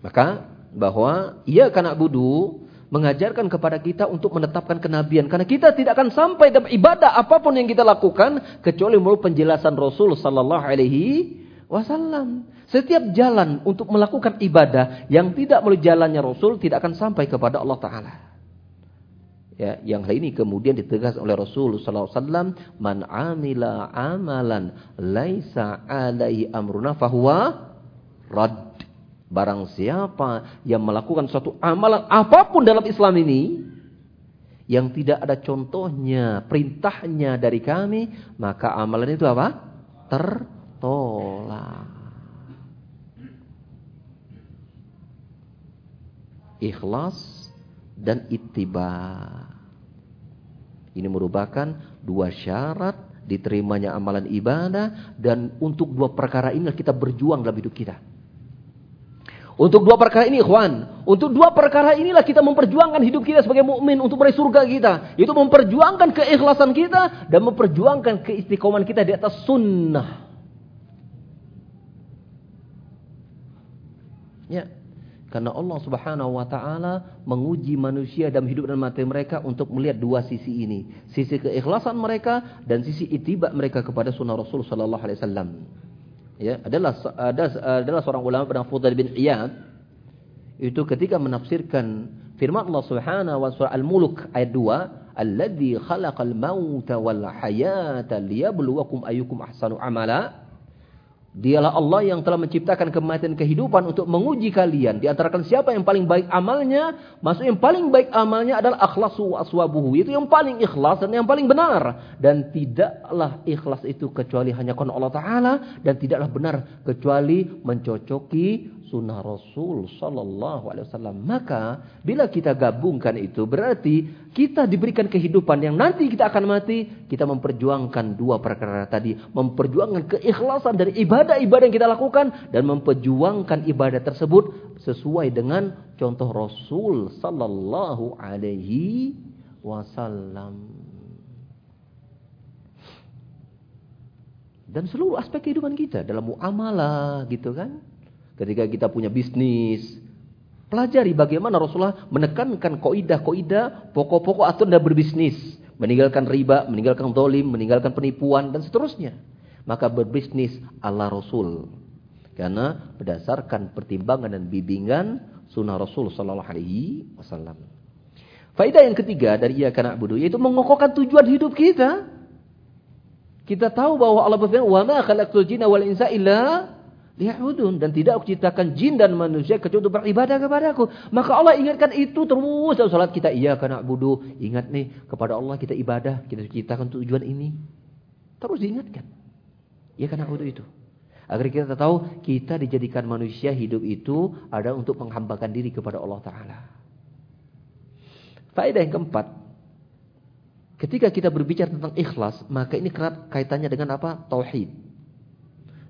[SPEAKER 1] Maka bahwa ia karena budu mengajarkan kepada kita untuk menetapkan kenabian. Karena kita tidak akan sampai dalam ibadah apa pun yang kita lakukan kecuali melalui penjelasan Rasul sallallahu alaihi wasallam. Setiap jalan untuk melakukan ibadah yang tidak melalui jalannya Rasul tidak akan sampai kepada Allah taala. Ya, yang hal ini kemudian ditegas oleh Rasul sallallahu alaihi wasallam, "Man 'amila 'amalan laisa 'alaihi amruna fahuwa rad." Barang siapa yang melakukan suatu amalan apa pun dalam Islam ini yang tidak ada contohnya, perintahnya dari kami, maka amalan itu apa? Tertolak. Ikhlas dan ittiba. Ini merupakan dua syarat diterimanya amalan ibadah dan untuk dua perkara inilah kita berjuang dalam hidup kita. Untuk dua perkara ini, ikhwan. Untuk dua perkara inilah kita memperjuangkan hidup kita sebagai mukmin untuk meraih surga kita. Itu memperjuangkan keikhlasan kita dan memperjuangkan keistiqoman kita di atas sunnah. Ya. Karena Allah Subhanahu wa taala menguji manusia dalam hidup dan mati mereka untuk melihat dua sisi ini. Sisi keikhlasan mereka dan sisi itibak mereka kepada sunnah Rasul sallallahu alaihi wasallam ya adalah ada adalah seorang ulama bernama Fudail bin Iyad. Itu ketika menafsirkan firman Allah Subhanahu wa surah Al-Mulk ayat 2 alladzi khalaqal mauta wal hayata liyabluwakum ayyukum ahsanu amala Dialah Allah yang telah menciptakan kematian kehidupan untuk menguji kalian. Di antara siapa yang paling baik amalnya? Maksud yang paling baik amalnya adalah akhlasu aswabuhu. Itu yang paling ikhlas dan yang paling benar. Dan tidaklah ikhlas itu kecuali hanya karena Allah Ta'ala. Dan tidaklah benar kecuali mencocoki sunnah Rasul Sallallahu Alaihi Wasallam. Maka bila kita gabungkan itu berarti kita diberikan kehidupan yang nanti kita akan mati. Kita memperjuangkan dua perkara tadi, memperjuangkan keikhlasan dari ibadah-ibadah yang kita lakukan dan memperjuangkan ibadah tersebut sesuai dengan contoh Rasul Sallallahu Alaihi Wasallam. Dan seluruh aspek kehidupan kita dalam muamalah gitu kan Ketika kita punya bisnis, pelajari bagaimana Rasulullah menekankan koidah-koidah, pokok-pokok aturan dalam berbisnis. Meninggalkan riba, meninggalkan dolim, meninggalkan penipuan, dan seterusnya. Maka berbisnis ala Rasul. Karena berdasarkan pertimbangan dan bimbingan sunnah Rasul Sallallahu Alaihi. Faidah yang ketiga dari ia karena budu yaitu mengokohkan tujuan hidup kita. Kita tahu bahwa Allah berfirman, "Wa ma khalaqtul jinna wal liya'budun dan tidak aku ciptakan jin dan manusia kecuali untuk beribadah kepadaku. Maka Allah ingatkan itu terus dalam salat kita. Iya karena budu ingat nih kepada Allah kita ibadah, kita ciptakan tujuan ini. Terus diingatkan. Iya karena budu itu. Agar kita tahu kita dijadikan manusia hidup itu ada untuk menghambakan diri kepada Allah Ta'ala. Faedah yang keempat. Ketika kita berbicara tentang ikhlas, maka ini kerap kaitannya dengan apa? Tauhid.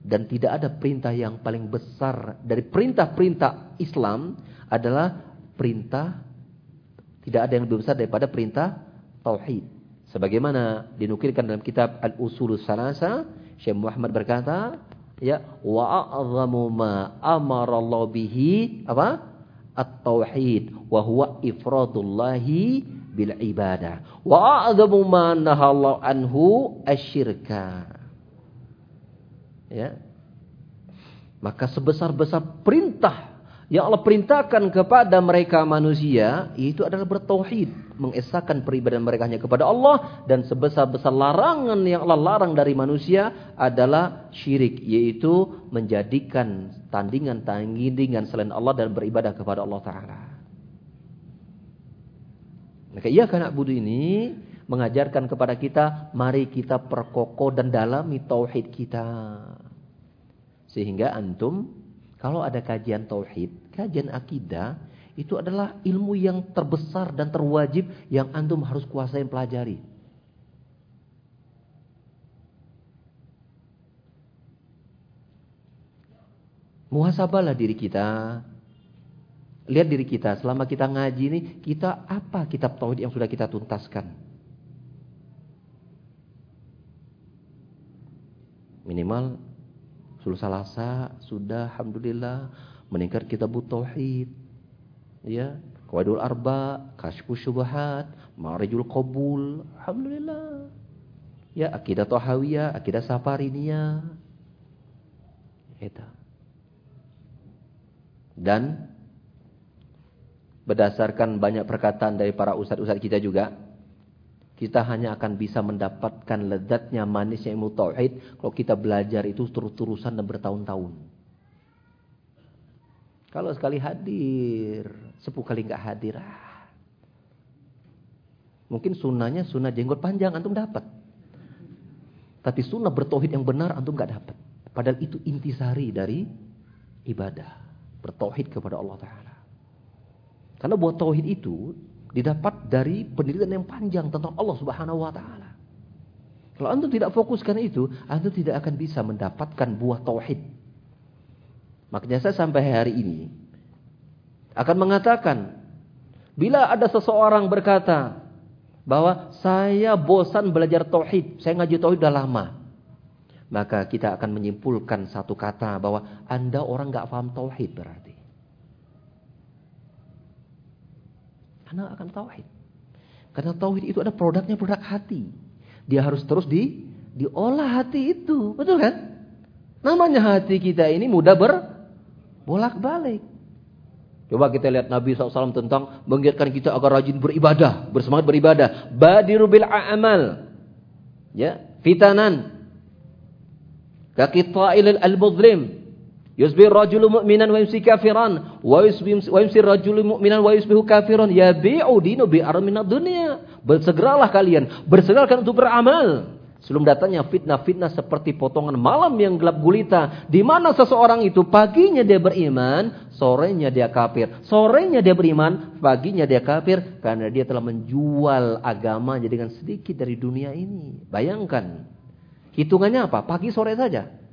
[SPEAKER 1] Dan tidak ada perintah yang paling besar dari perintah-perintah Islam adalah perintah tidak ada yang lebih besar daripada perintah tauhid. Sebagaimana dinukilkan dalam kitab Al-Usulus Salasa, Syekh Muhammad berkata, ya wa a'zamu ma amara Allah bihi apa? At-tauhid wa huwa ifradullahi bil ibadah. Wa a'zamu ma nahallahu anhu asyirka. Ya. Maka sebesar-besar perintah yang Allah perintahkan kepada mereka manusia itu adalah bertauhid, mengesahkan peribadahan mereka hanya kepada Allah dan sebesar-besar larangan yang Allah larang dari manusia adalah syirik, yaitu menjadikan tandingan-tandingan selain Allah dan beribadah kepada Allah taala. Maka iya karena budu ini mengajarkan kepada kita, mari kita perkokoh dan dalami tauhid kita. Sehingga antum kalau ada kajian tauhid, kajian akidah, itu adalah ilmu yang terbesar dan terwajib yang antum harus kuasai pelajari. Muhasabahlah diri kita. Lihat diri kita, selama kita ngaji ini, kita apa kitab tauhid yang sudah kita tuntaskan? Minimal Sul Salasa sudah alhamdulillah meningkat kita tauhid. Ya, Qawaidul Arba, Kasyfus Syubhat, Ma'rijul Qabul, alhamdulillah. Ya, akidah Tahawiyah, akidah Safariniyah. Itu. Dan berdasarkan banyak perkataan dari para ustadz-ustadz kita juga, kita hanya akan bisa mendapatkan lezatnya manisnya ilmu tauhid kalau kita belajar itu terus-terusan dan bertahun-tahun. Kalau sekali hadir, sepuluh kali nggak hadir, ah. mungkin sunnahnya sunnah jenggot panjang antum dapat. Tapi sunnah bertauhid yang benar antum nggak dapat. Padahal itu intisari dari ibadah, bertauhid kepada Allah Taala. Karena buat tauhid itu didapat dari pendidikan yang panjang tentang Allah Subhanahu wa taala. Kalau antum tidak fokuskan itu, antum tidak akan bisa mendapatkan buah tauhid. Makanya saya sampai hari ini akan mengatakan bila ada seseorang berkata bahwa saya bosan belajar tauhid, saya ngaji tauhid udah lama. Maka kita akan menyimpulkan satu kata bahwa Anda orang nggak paham tauhid berarti. Karena akan tauhid. Karena tauhid itu ada produknya produk hati. Dia harus terus di diolah hati itu, betul kan? Namanya hati kita ini mudah berbolak-balik. Coba kita lihat Nabi SAW tentang mengingatkan kita agar rajin beribadah, bersemangat beribadah. Badiru bil a'mal. Ya, fitanan. Kaqita'il al-mudlim. Yusbih rajulu mu'minan wa yumsi kafiran wa yumsi rajulu mu'minan wa yusbihu kafiran yabi'u dinu bi'ar min dunya. Bersegeralah kalian, bersegeralah untuk beramal. Sebelum datangnya fitnah-fitnah seperti potongan malam yang gelap gulita. Di mana seseorang itu paginya dia beriman, sorenya dia kafir. Sorenya dia beriman, paginya dia kafir. Karena dia telah menjual agamanya dengan sedikit dari dunia ini. Bayangkan. Hitungannya apa? Pagi sore saja.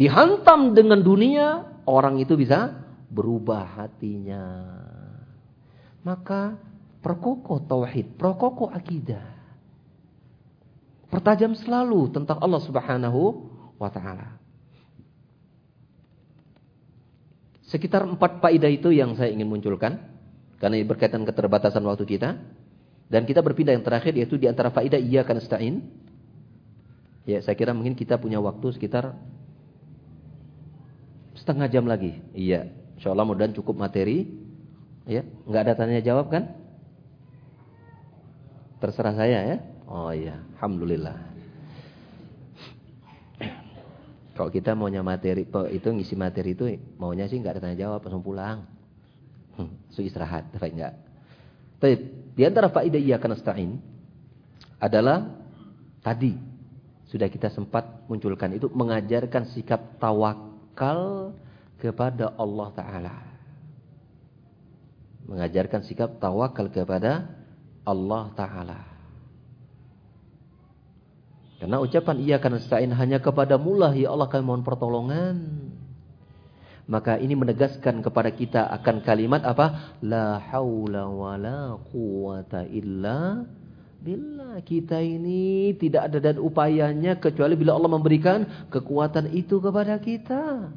[SPEAKER 1] Dihantam dengan dunia, orang itu bisa berubah hatinya. Maka perkokoh tauhid, perkokoh akidah. Pertajam selalu tentang Allah Subhanahu wa taala. Sekitar empat faedah itu yang saya ingin munculkan karena ini berkaitan keterbatasan waktu kita dan kita berpindah yang terakhir yaitu di antara faedah iya kan stain. Ya, saya kira mungkin kita punya waktu sekitar setengah jam lagi. Iya, insyaallah mudah cukup materi. Ya, nggak ada tanya jawab kan? Terserah saya ya. Oh iya, alhamdulillah. Kalau kita maunya materi itu ngisi materi itu maunya sih nggak ada tanya jawab langsung pulang. Hmm, so istirahat, tapi enggak. Tapi di antara faedah iya karena adalah tadi sudah kita sempat munculkan itu mengajarkan sikap tawakal kepada Allah taala. Mengajarkan sikap tawakal kepada Allah taala. Karena ucapan ia akan nasta'in hanya kepada mulah ya Allah kami mohon pertolongan. Maka ini menegaskan kepada kita akan kalimat apa? La haula wa la quwata illa billah. Kita ini tidak ada dan upayanya kecuali bila Allah memberikan kekuatan itu kepada kita.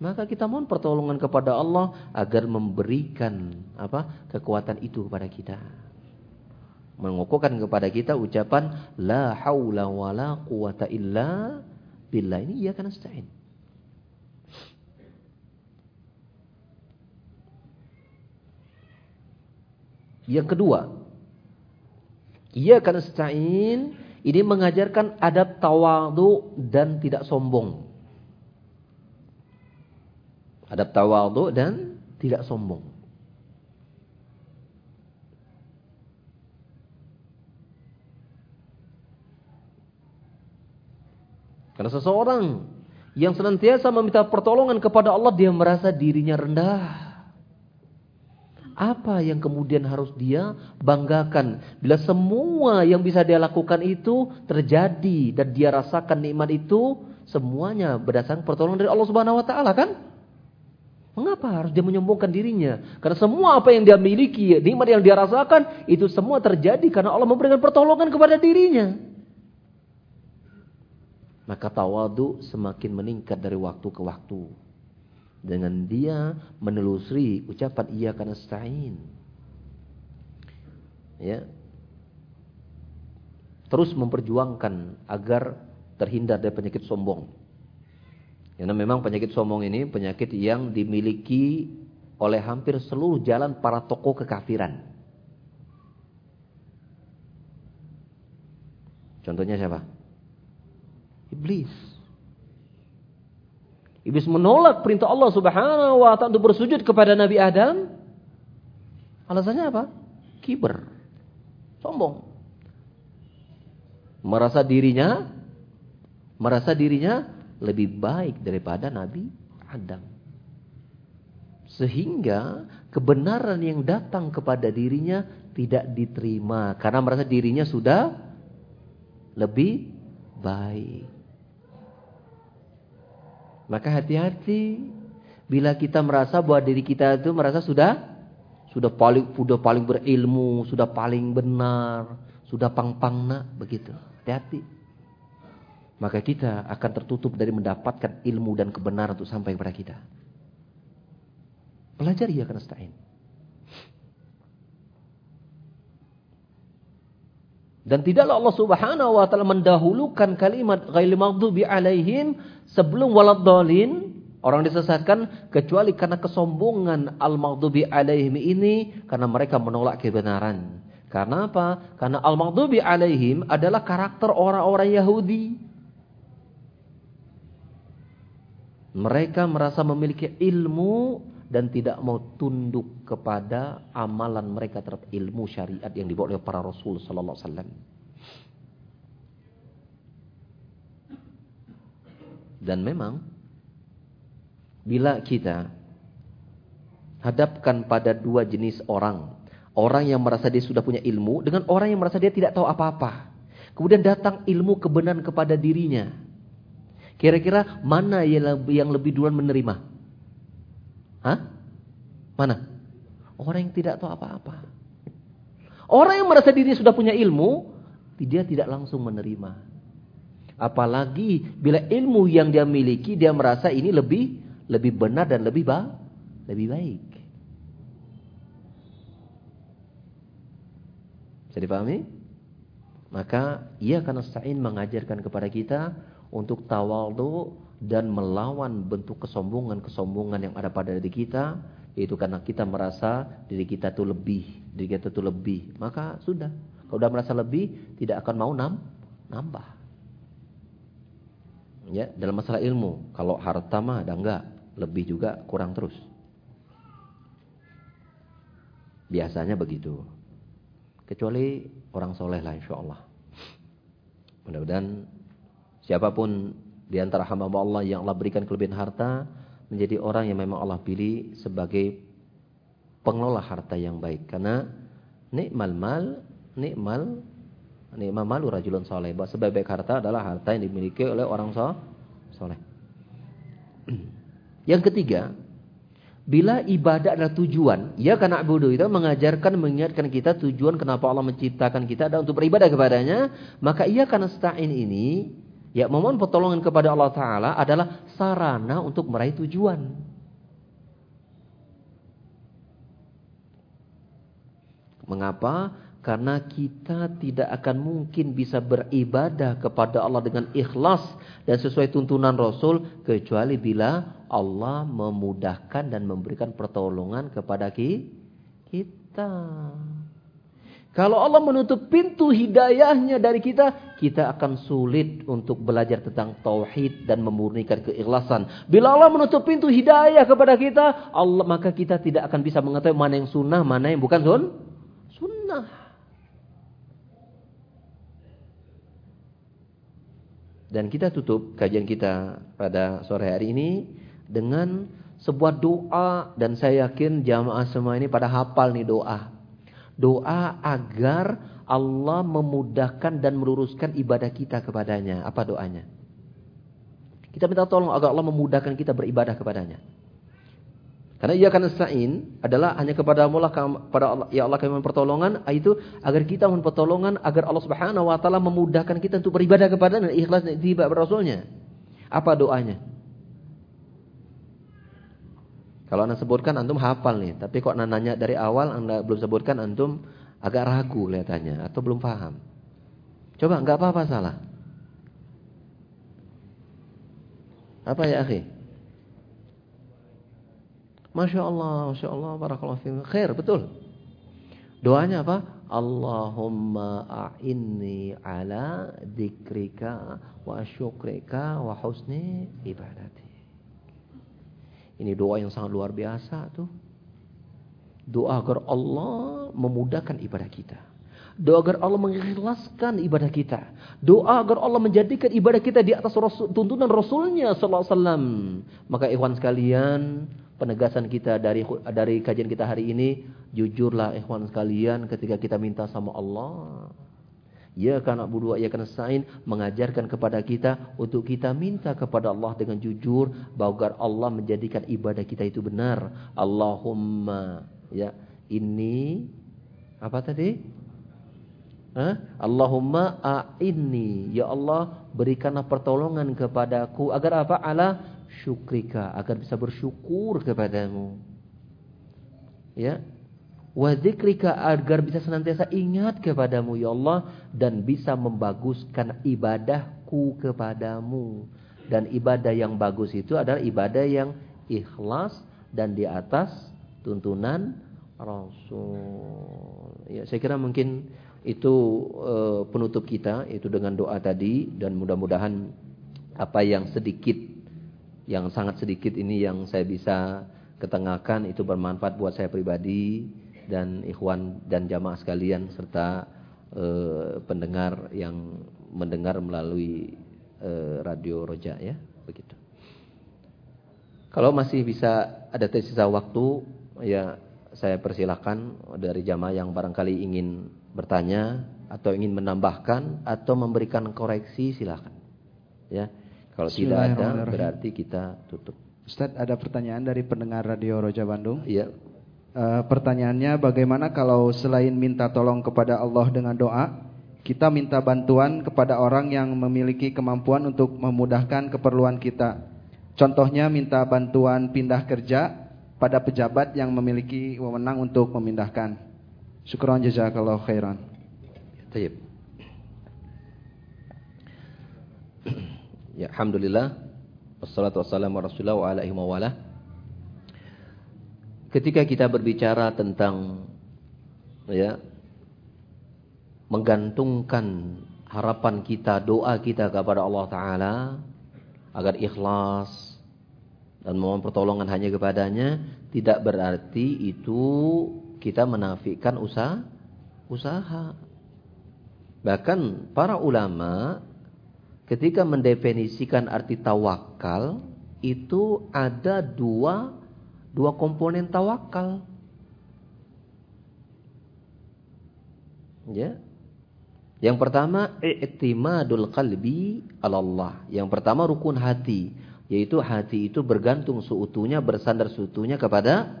[SPEAKER 1] Maka kita mohon pertolongan kepada Allah agar memberikan apa? kekuatan itu kepada kita mengukuhkan kepada kita ucapan la haula wala quwata illa billah ini ia kan nasta'in. Yang kedua, ia kan nasta'in ini mengajarkan adab tawadu dan tidak sombong. Adab tawadu dan tidak sombong. Karena seseorang yang senantiasa meminta pertolongan kepada Allah, dia merasa dirinya rendah. Apa yang kemudian harus dia banggakan? Bila semua yang bisa dia lakukan itu terjadi dan dia rasakan nikmat itu, semuanya berdasarkan pertolongan dari Allah Subhanahu wa taala kan? Mengapa harus dia menyombongkan dirinya? Karena semua apa yang dia miliki, nikmat yang dia rasakan, itu semua terjadi karena Allah memberikan pertolongan kepada dirinya maka tawadu semakin meningkat dari waktu ke waktu. Dengan dia menelusuri ucapan ia karena stain. Ya. Terus memperjuangkan agar terhindar dari penyakit sombong. Karena memang penyakit sombong ini penyakit yang dimiliki oleh hampir seluruh jalan para tokoh kekafiran. Contohnya siapa? Iblis. Iblis menolak perintah Allah Subhanahu wa taala untuk bersujud kepada Nabi Adam. Alasannya apa? Kiber. Sombong. Merasa dirinya merasa dirinya lebih baik daripada Nabi Adam. Sehingga kebenaran yang datang kepada dirinya tidak diterima karena merasa dirinya sudah lebih baik. Maka hati-hati bila kita merasa bahwa diri kita itu merasa sudah sudah paling sudah paling berilmu, sudah paling benar, sudah pang-pangna begitu. Hati-hati. Maka kita akan tertutup dari mendapatkan ilmu dan kebenaran untuk sampai kepada kita. Pelajari ya stain. Dan tidaklah Allah Subhanahu wa taala mendahulukan kalimat ghairil maghdubi alaihim sebelum waladhdallin orang disesatkan kecuali karena kesombongan al-maghdubi alaihim ini karena mereka menolak kebenaran. Karena apa? Karena al-maghdubi alaihim adalah karakter orang-orang Yahudi. Mereka merasa memiliki ilmu dan tidak mau tunduk kepada amalan mereka terhadap ilmu syariat yang dibawa oleh para rasul sallallahu alaihi wasallam. Dan memang bila kita hadapkan pada dua jenis orang, orang yang merasa dia sudah punya ilmu dengan orang yang merasa dia tidak tahu apa-apa. Kemudian datang ilmu kebenaran kepada dirinya. Kira-kira mana yang lebih, duluan menerima? Hah? Mana? Orang yang tidak tahu apa-apa. Orang yang merasa diri sudah punya ilmu, dia tidak langsung menerima. Apalagi bila ilmu yang dia miliki, dia merasa ini lebih lebih benar dan lebih ba lebih baik. Bisa dipahami? Maka ia karena sa'in mengajarkan kepada kita untuk tawaldu dan melawan bentuk kesombongan-kesombongan yang ada pada diri kita yaitu karena kita merasa diri kita itu lebih, diri kita itu lebih. Maka sudah. Kalau sudah merasa lebih, tidak akan mau nam, nambah. Ya, dalam masalah ilmu, kalau harta mah ada enggak, lebih juga kurang terus. Biasanya begitu. Kecuali orang soleh lah insya Allah. Mudah-mudahan Siapa pun di antara hamba Allah yang Allah berikan kelebihan harta menjadi orang yang memang Allah pilih sebagai pengelola harta yang baik karena nikmal mal nikmal nikmal malu rajulun soleh bahwa sebaik-baik harta adalah harta yang dimiliki oleh orang soleh <clears throat> yang ketiga bila ibadah adalah tujuan ya karena abudu itu mengajarkan mengingatkan kita tujuan kenapa Allah menciptakan kita adalah untuk beribadah kepadanya maka ia karena stain ini Ya, memohon pertolongan kepada Allah Ta'ala adalah sarana untuk meraih tujuan. Mengapa? Karena kita tidak akan mungkin bisa beribadah kepada Allah dengan ikhlas dan sesuai tuntunan Rasul kecuali bila Allah memudahkan dan memberikan pertolongan kepada kita. Kalau Allah menutup pintu hidayahnya dari kita, kita akan sulit untuk belajar tentang tauhid dan memurnikan keikhlasan. Bila Allah menutup pintu hidayah kepada kita, Allah maka kita tidak akan bisa mengetahui mana yang sunnah, mana yang bukan sun sunnah. Dan kita tutup kajian kita pada sore hari ini dengan sebuah doa dan saya yakin jamaah semua ini pada hafal nih doa. Doa agar Allah memudahkan dan meluruskan ibadah kita kepadanya. Apa doanya? Kita minta tolong agar Allah memudahkan kita beribadah kepadanya. Karena ia akan sa'in adalah hanya kepada Allah pada Allah ya Allah kami pertolongan itu agar kita mohon pertolongan agar Allah Subhanahu wa taala memudahkan kita untuk beribadah kepada dan ikhlas tiba Rasulnya. Apa doanya? Kalau anda sebutkan antum hafal nih, tapi kok anda nanya dari awal anda belum sebutkan antum agak ragu kelihatannya atau belum paham. Coba nggak apa-apa salah. Apa ya akhi? Masya Allah, Masya Allah, Barakallahu fiqh. Khair, betul. Doanya apa? Allahumma a'inni ala dikrika wa syukrika wa husni ibadati. Ini doa yang sangat luar biasa tuh. Doa agar Allah memudahkan ibadah kita. Doa agar Allah mengikhlaskan ibadah kita. Doa agar Allah menjadikan ibadah kita di atas rasul, tuntunan Rasulnya Sallallahu Alaihi Wasallam. Maka ikhwan sekalian, penegasan kita dari dari kajian kita hari ini, jujurlah ikhwan sekalian ketika kita minta sama Allah. Ya karena budu ya karena sain mengajarkan kepada kita untuk kita minta kepada Allah dengan jujur agar Allah menjadikan ibadah kita itu benar. Allahumma ya ini apa tadi? Hah? Allahumma a'inni ya Allah berikanlah pertolongan kepadaku agar apa? Ala syukrika agar bisa bersyukur kepadamu. Ya, wa dzikrika agar bisa senantiasa ingat kepadamu ya Allah dan bisa membaguskan ibadahku kepadamu. Dan ibadah yang bagus itu adalah ibadah yang ikhlas dan di atas tuntunan Rasul. Ya, saya kira mungkin itu uh, penutup kita itu dengan doa tadi. Dan mudah-mudahan apa yang sedikit yang sangat sedikit ini yang saya bisa ketengahkan itu bermanfaat buat saya pribadi dan ikhwan dan jamaah sekalian serta eh, pendengar yang mendengar melalui eh, radio Roja ya, begitu. Kalau masih bisa ada tersisa waktu ya saya persilahkan dari jamaah yang barangkali ingin bertanya atau ingin menambahkan atau memberikan koreksi silakan. Ya. Kalau tidak ada berarti kita tutup.
[SPEAKER 2] Ustaz, ada pertanyaan dari pendengar Radio Roja Bandung.
[SPEAKER 1] Iya.
[SPEAKER 2] Uh, pertanyaannya bagaimana kalau selain minta tolong kepada Allah dengan doa, kita minta bantuan kepada orang yang memiliki kemampuan untuk memudahkan keperluan kita. Contohnya minta bantuan pindah kerja pada pejabat yang memiliki wewenang untuk memindahkan. Syukran jazakallahu khairan.
[SPEAKER 1] Tayyib. Ya, alhamdulillah Wassalatu wassalamu wa alaihi wa Ketika kita berbicara tentang ya menggantungkan harapan kita, doa kita kepada Allah taala agar ikhlas dan mohon pertolongan hanya kepadanya, tidak berarti itu kita menafikan usaha usaha. Bahkan para ulama ketika mendefinisikan arti tawakal itu ada dua dua komponen tawakal. Ya. Yang pertama i'timadul qalbi Allah. Yang pertama rukun hati, yaitu hati itu bergantung seutuhnya bersandar seutuhnya kepada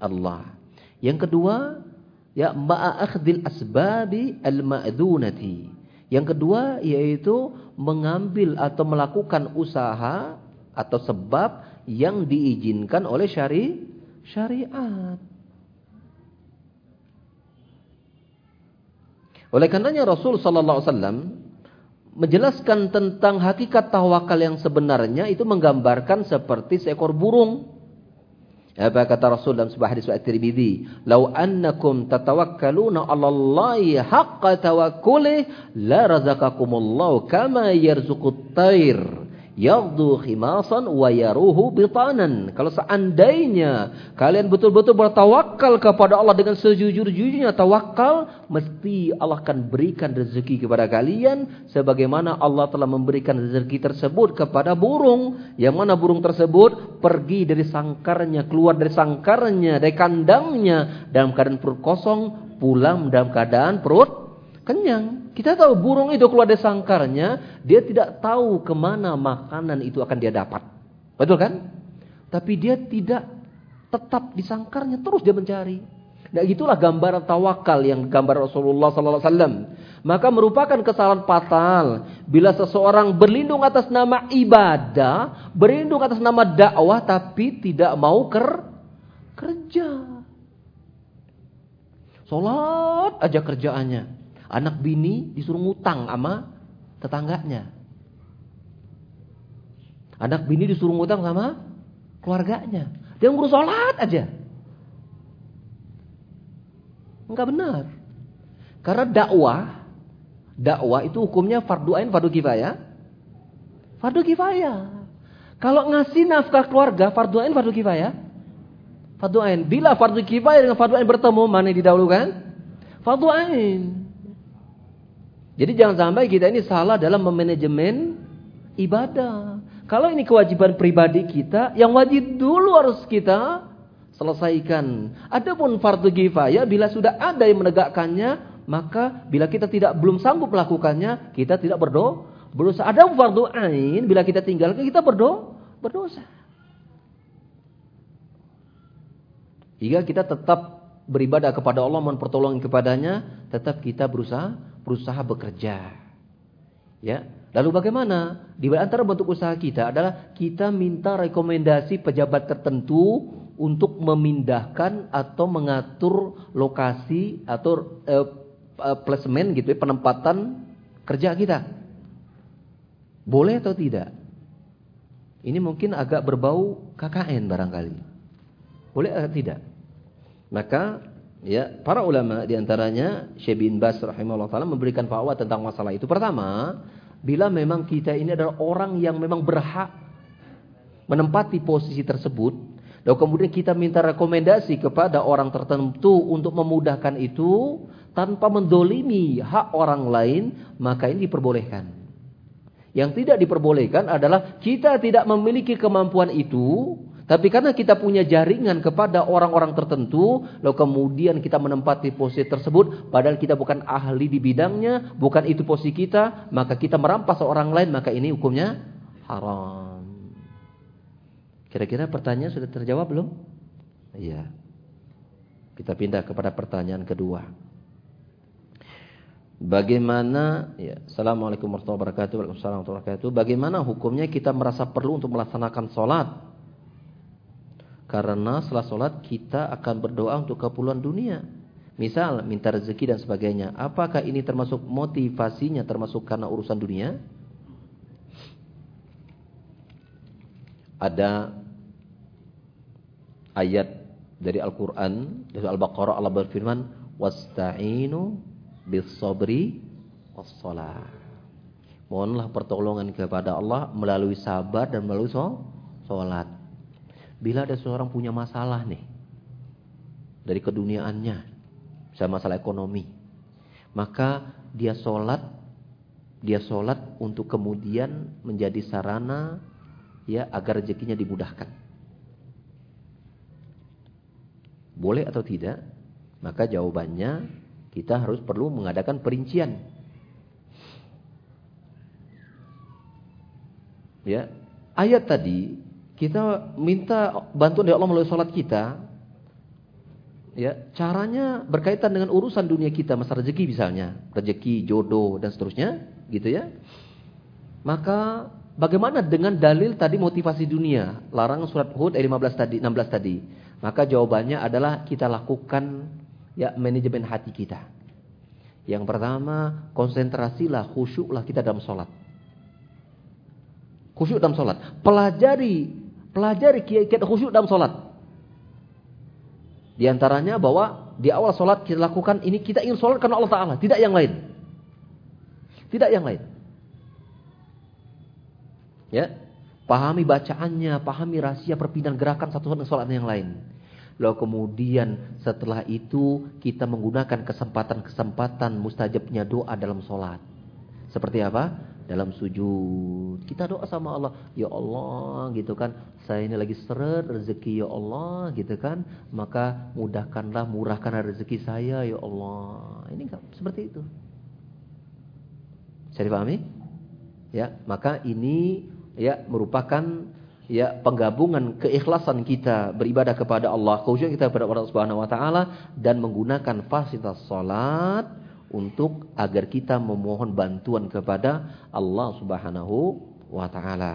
[SPEAKER 1] Allah. Yang kedua, ya ma'a akhdil asbabi al-ma'dunati. Yang kedua yaitu mengambil atau melakukan usaha atau sebab yang diizinkan oleh syari syariat. Oleh karenanya Rasul sallallahu alaihi menjelaskan tentang hakikat tawakal yang sebenarnya itu menggambarkan seperti seekor burung apa kata Rasul dalam sebuah hadis At-Tirmidzi, "Lau annakum tatawakkaluna 'ala Allahi haqqa tawakkuli la razaqakumullahu kama yarzuqut tayr." Yagdu khimasan wa yaruhu bitanan. Kalau seandainya kalian betul-betul bertawakal kepada Allah dengan sejujur-jujurnya tawakal, mesti Allah akan berikan rezeki kepada kalian sebagaimana Allah telah memberikan rezeki tersebut kepada burung. Yang mana burung tersebut pergi dari sangkarnya, keluar dari sangkarnya, dari kandangnya dalam keadaan perut kosong, pulang dalam keadaan perut kenyang. Kita tahu burung itu keluar dari sangkarnya, dia tidak tahu ke mana makanan itu akan dia dapat. Betul kan? Tapi dia tidak tetap di sangkarnya, terus dia mencari. Nah itulah gambaran tawakal yang gambar Rasulullah Sallallahu Alaihi Wasallam. Maka merupakan kesalahan fatal bila seseorang berlindung atas nama ibadah, berlindung atas nama dakwah, tapi tidak mau ker kerja. Sholat aja kerjaannya. Anak bini disuruh ngutang sama tetangganya. Anak bini disuruh ngutang sama keluarganya. Dia ngurus sholat aja. Enggak benar. Karena dakwah, dakwah itu hukumnya fardu ain, fardu kifayah. Fardu kifayah. Kalau ngasih nafkah keluarga, fardu ain, fardu kifayah. Fardu ain. Bila fardu kifayah dengan fardu ain bertemu, mana yang didahulukan? Fardu ain. Jadi jangan sampai kita ini salah dalam memanajemen ibadah. Kalau ini kewajiban pribadi kita, yang wajib dulu harus kita selesaikan. Adapun fardu kifayah bila sudah ada yang menegakkannya, maka bila kita tidak belum sanggup melakukannya, kita tidak berdoa. Berdosa. Ada fardu ain bila kita tinggalkan kita berdoa, berdosa. Jika kita tetap beribadah kepada Allah mohon pertolongan kepadanya, tetap kita berusaha berusaha bekerja. Ya. Lalu bagaimana? Di antara bentuk usaha kita adalah kita minta rekomendasi pejabat tertentu untuk memindahkan atau mengatur lokasi atau eh, eh placement gitu ya, penempatan kerja kita. Boleh atau tidak? Ini mungkin agak berbau KKN barangkali. Boleh atau tidak? Maka Ya, para ulama di antaranya Syekh bin Bas rahimahullah taala memberikan fatwa tentang masalah itu. Pertama, bila memang kita ini adalah orang yang memang berhak menempati posisi tersebut, lalu kemudian kita minta rekomendasi kepada orang tertentu untuk memudahkan itu tanpa mendolimi hak orang lain, maka ini diperbolehkan. Yang tidak diperbolehkan adalah kita tidak memiliki kemampuan itu, tapi karena kita punya jaringan kepada orang-orang tertentu, lalu kemudian kita menempati posisi tersebut, padahal kita bukan ahli di bidangnya, bukan itu posisi kita, maka kita merampas orang lain, maka ini hukumnya haram. Kira-kira pertanyaan sudah terjawab belum? Iya. Kita pindah kepada pertanyaan kedua. Bagaimana ya, Assalamualaikum warahmatullahi wabarakatuh. Waalaikumsalam warahmatullahi wabarakatuh. Bagaimana hukumnya kita merasa perlu untuk melaksanakan sholat karena setelah sholat kita akan berdoa untuk keperluan dunia. Misal minta rezeki dan sebagainya. Apakah ini termasuk motivasinya termasuk karena urusan dunia? Ada ayat dari Al-Quran dari Al-Baqarah Allah berfirman wasta'inu bis sabri was Mohonlah pertolongan kepada Allah melalui sabar dan melalui sholat. Bila ada seorang punya masalah nih dari keduniaannya, misalnya masalah ekonomi, maka dia sholat, dia sholat untuk kemudian menjadi sarana ya agar rezekinya dimudahkan. Boleh atau tidak? Maka jawabannya kita harus perlu mengadakan perincian. Ya, ayat tadi kita minta bantuan dari Allah melalui sholat kita, ya caranya berkaitan dengan urusan dunia kita, masa rezeki misalnya, rezeki, jodoh dan seterusnya, gitu ya. Maka bagaimana dengan dalil tadi motivasi dunia, larangan surat Hud ayat 15 tadi, 16 tadi. Maka jawabannya adalah kita lakukan ya manajemen hati kita. Yang pertama, konsentrasilah, khusyuklah kita dalam sholat. Khusyuk dalam sholat. Pelajari Pelajari kiat-kiat khusyuk dalam sholat. Di antaranya bahwa di awal sholat kita lakukan ini kita ingin sholat karena Allah Ta'ala. Tidak yang lain. Tidak yang lain. Ya, Pahami bacaannya, pahami rahasia perpindahan gerakan satu dengan sholat yang lain. Lalu kemudian setelah itu kita menggunakan kesempatan-kesempatan mustajabnya doa dalam sholat. Seperti apa? dalam sujud. Kita doa sama Allah, ya Allah gitu kan. Saya ini lagi seret rezeki ya Allah gitu kan. Maka mudahkanlah, murahkan rezeki saya ya Allah. Ini enggak seperti itu. Bisa dipahami? Ya, maka ini ya merupakan ya penggabungan keikhlasan kita beribadah kepada Allah, khusyuk kita kepada Allah Subhanahu wa taala dan menggunakan fasilitas salat untuk agar kita memohon bantuan kepada Allah Subhanahu wa taala.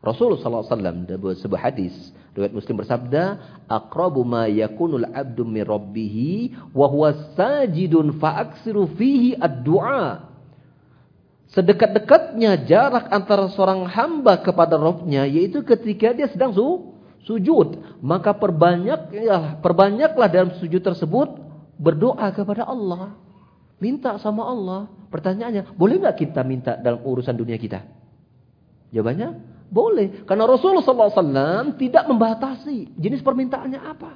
[SPEAKER 1] Rasulullah sallallahu alaihi wasallam dalam sebuah hadis riwayat Muslim bersabda, "Aqrabu ma yakunul 'abdu min rabbih wa huwa sajidun fa aksiru fihi ad-du'a." Sedekat-dekatnya jarak antara seorang hamba kepada Rabbnya yaitu ketika dia sedang su sujud, maka perbanyak ya, perbanyaklah dalam sujud tersebut berdoa kepada Allah. Minta sama Allah. Pertanyaannya, boleh nggak kita minta dalam urusan dunia kita? Jawabannya, boleh. Karena Rasulullah SAW tidak membatasi jenis permintaannya apa.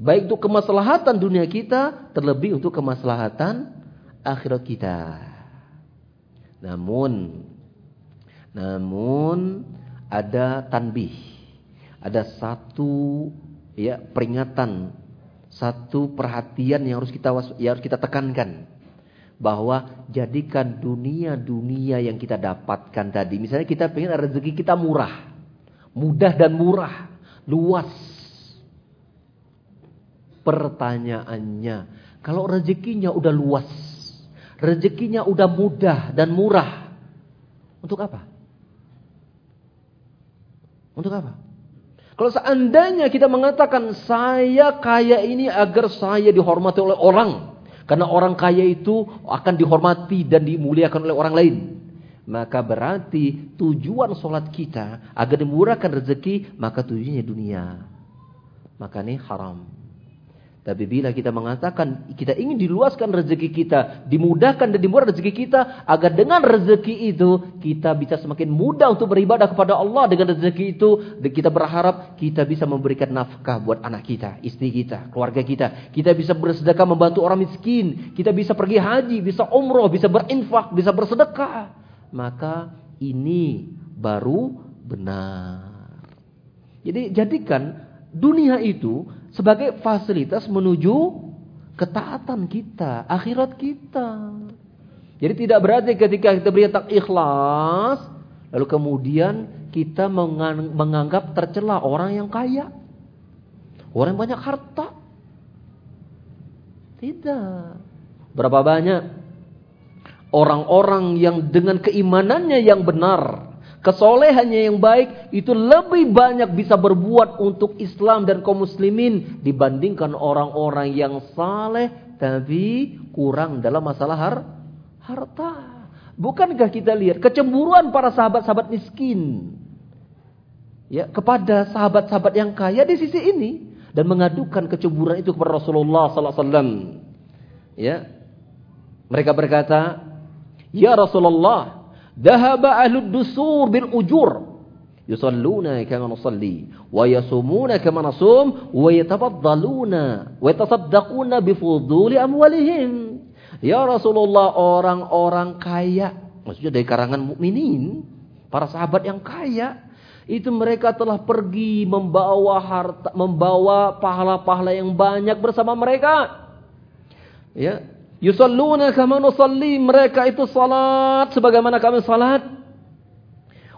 [SPEAKER 1] Baik untuk kemaslahatan dunia kita, terlebih untuk kemaslahatan akhirat kita. Namun, namun ada tanbih, ada satu ya peringatan satu perhatian yang harus kita yang harus kita tekankan. Bahwa jadikan dunia-dunia yang kita dapatkan tadi. Misalnya kita pengen rezeki kita murah. Mudah dan murah. Luas. Pertanyaannya kalau rezekinya udah luas rezekinya udah mudah dan murah untuk apa untuk apa kalau seandainya kita mengatakan saya kaya ini agar saya dihormati oleh orang. Karena orang kaya itu akan dihormati dan dimuliakan oleh orang lain. Maka berarti tujuan sholat kita agar dimurahkan rezeki, maka tujuannya dunia. Maka ini haram. Tapi bila kita mengatakan kita ingin diluaskan rezeki kita, dimudahkan dan dimurah rezeki kita, agar dengan rezeki itu kita bisa semakin mudah untuk beribadah kepada Allah dengan rezeki itu, kita berharap kita bisa memberikan nafkah buat anak kita, istri kita, keluarga kita. Kita bisa bersedekah membantu orang miskin, kita bisa pergi haji, bisa umroh, bisa berinfak, bisa bersedekah. Maka ini baru benar. Jadi jadikan dunia itu sebagai fasilitas menuju ketaatan kita, akhirat kita. Jadi tidak berarti ketika kita beri tak ikhlas, lalu kemudian kita menganggap tercela orang yang kaya. Orang yang banyak harta. Tidak. Berapa banyak orang-orang yang dengan keimanannya yang benar kesolehannya yang baik itu lebih banyak bisa berbuat untuk Islam dan kaum muslimin dibandingkan orang-orang yang saleh tapi kurang dalam masalah har harta. Bukankah kita lihat kecemburuan para sahabat-sahabat miskin ya kepada sahabat-sahabat yang kaya di sisi ini dan mengadukan kecemburuan itu kepada Rasulullah sallallahu alaihi wasallam. Ya. Mereka berkata, "Ya Rasulullah, Dahaba ahlud dusur bil ujur. Yusalluna kama nusalli. Wa yasumuna kama nasum. Wa yatafaddaluna. Wa yatasaddaquna bifuduli amwalihim. Ya Rasulullah orang-orang kaya. Maksudnya dari karangan mukminin, Para sahabat yang kaya. Itu mereka telah pergi membawa harta, membawa pahala-pahala yang banyak bersama mereka. Ya, Yusalluna kama nusalli. Mereka itu salat sebagaimana kami salat.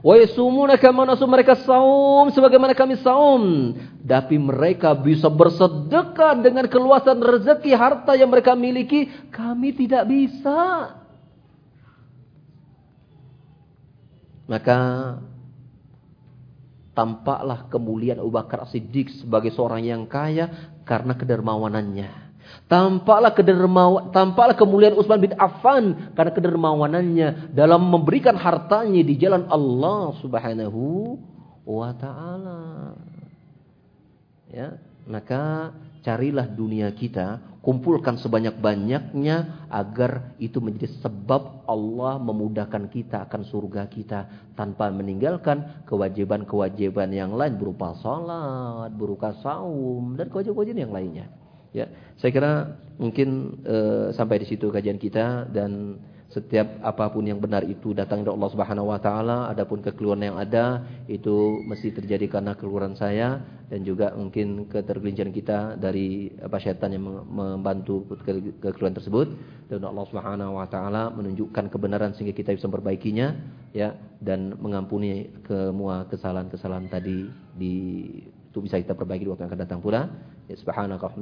[SPEAKER 1] Wa yasumuna kama nasum. Mereka saum sebagaimana kami saum. Tapi mereka bisa bersedekah dengan keluasan rezeki harta yang mereka miliki. Kami tidak bisa. Maka tampaklah kemuliaan Abu Bakar As-Siddiq sebagai seorang yang kaya karena kedermawanannya. Tampaklah kedermawan, tampaklah kemuliaan Utsman bin Affan karena kedermawanannya dalam memberikan hartanya di jalan Allah Subhanahu wa taala. Ya, maka carilah dunia kita, kumpulkan sebanyak-banyaknya agar itu menjadi sebab Allah memudahkan kita akan surga kita tanpa meninggalkan kewajiban-kewajiban yang lain berupa salat, berupa saum dan kewajiban-kewajiban yang lainnya. Ya, saya kira mungkin uh, sampai di situ kajian kita dan setiap apa pun yang benar itu datang dari Allah Subhanahu wa taala, adapun kekeliruan yang ada itu mesti terjadi karena keluaran saya dan juga mungkin ketergelinciran kita dari apa syaitan yang membantu kekeliruan tersebut. Dan Allah Subhanahu wa taala menunjukkan kebenaran sehingga kita bisa memperbaikinya ya dan mengampuni semua kesalahan-kesalahan tadi di itu bisa kita perbaiki di waktu yang akan datang pula. Ya subhanaka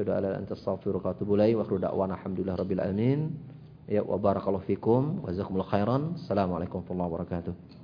[SPEAKER 1] an la ilaha illa anta astaghfiruka wa atubu ilaik wa akhiru da'wana alhamdulillahi rabbil alamin. Ya wa barakallahu fikum wa jazakumullahu khairan. Assalamualaikum warahmatullahi wabarakatuh.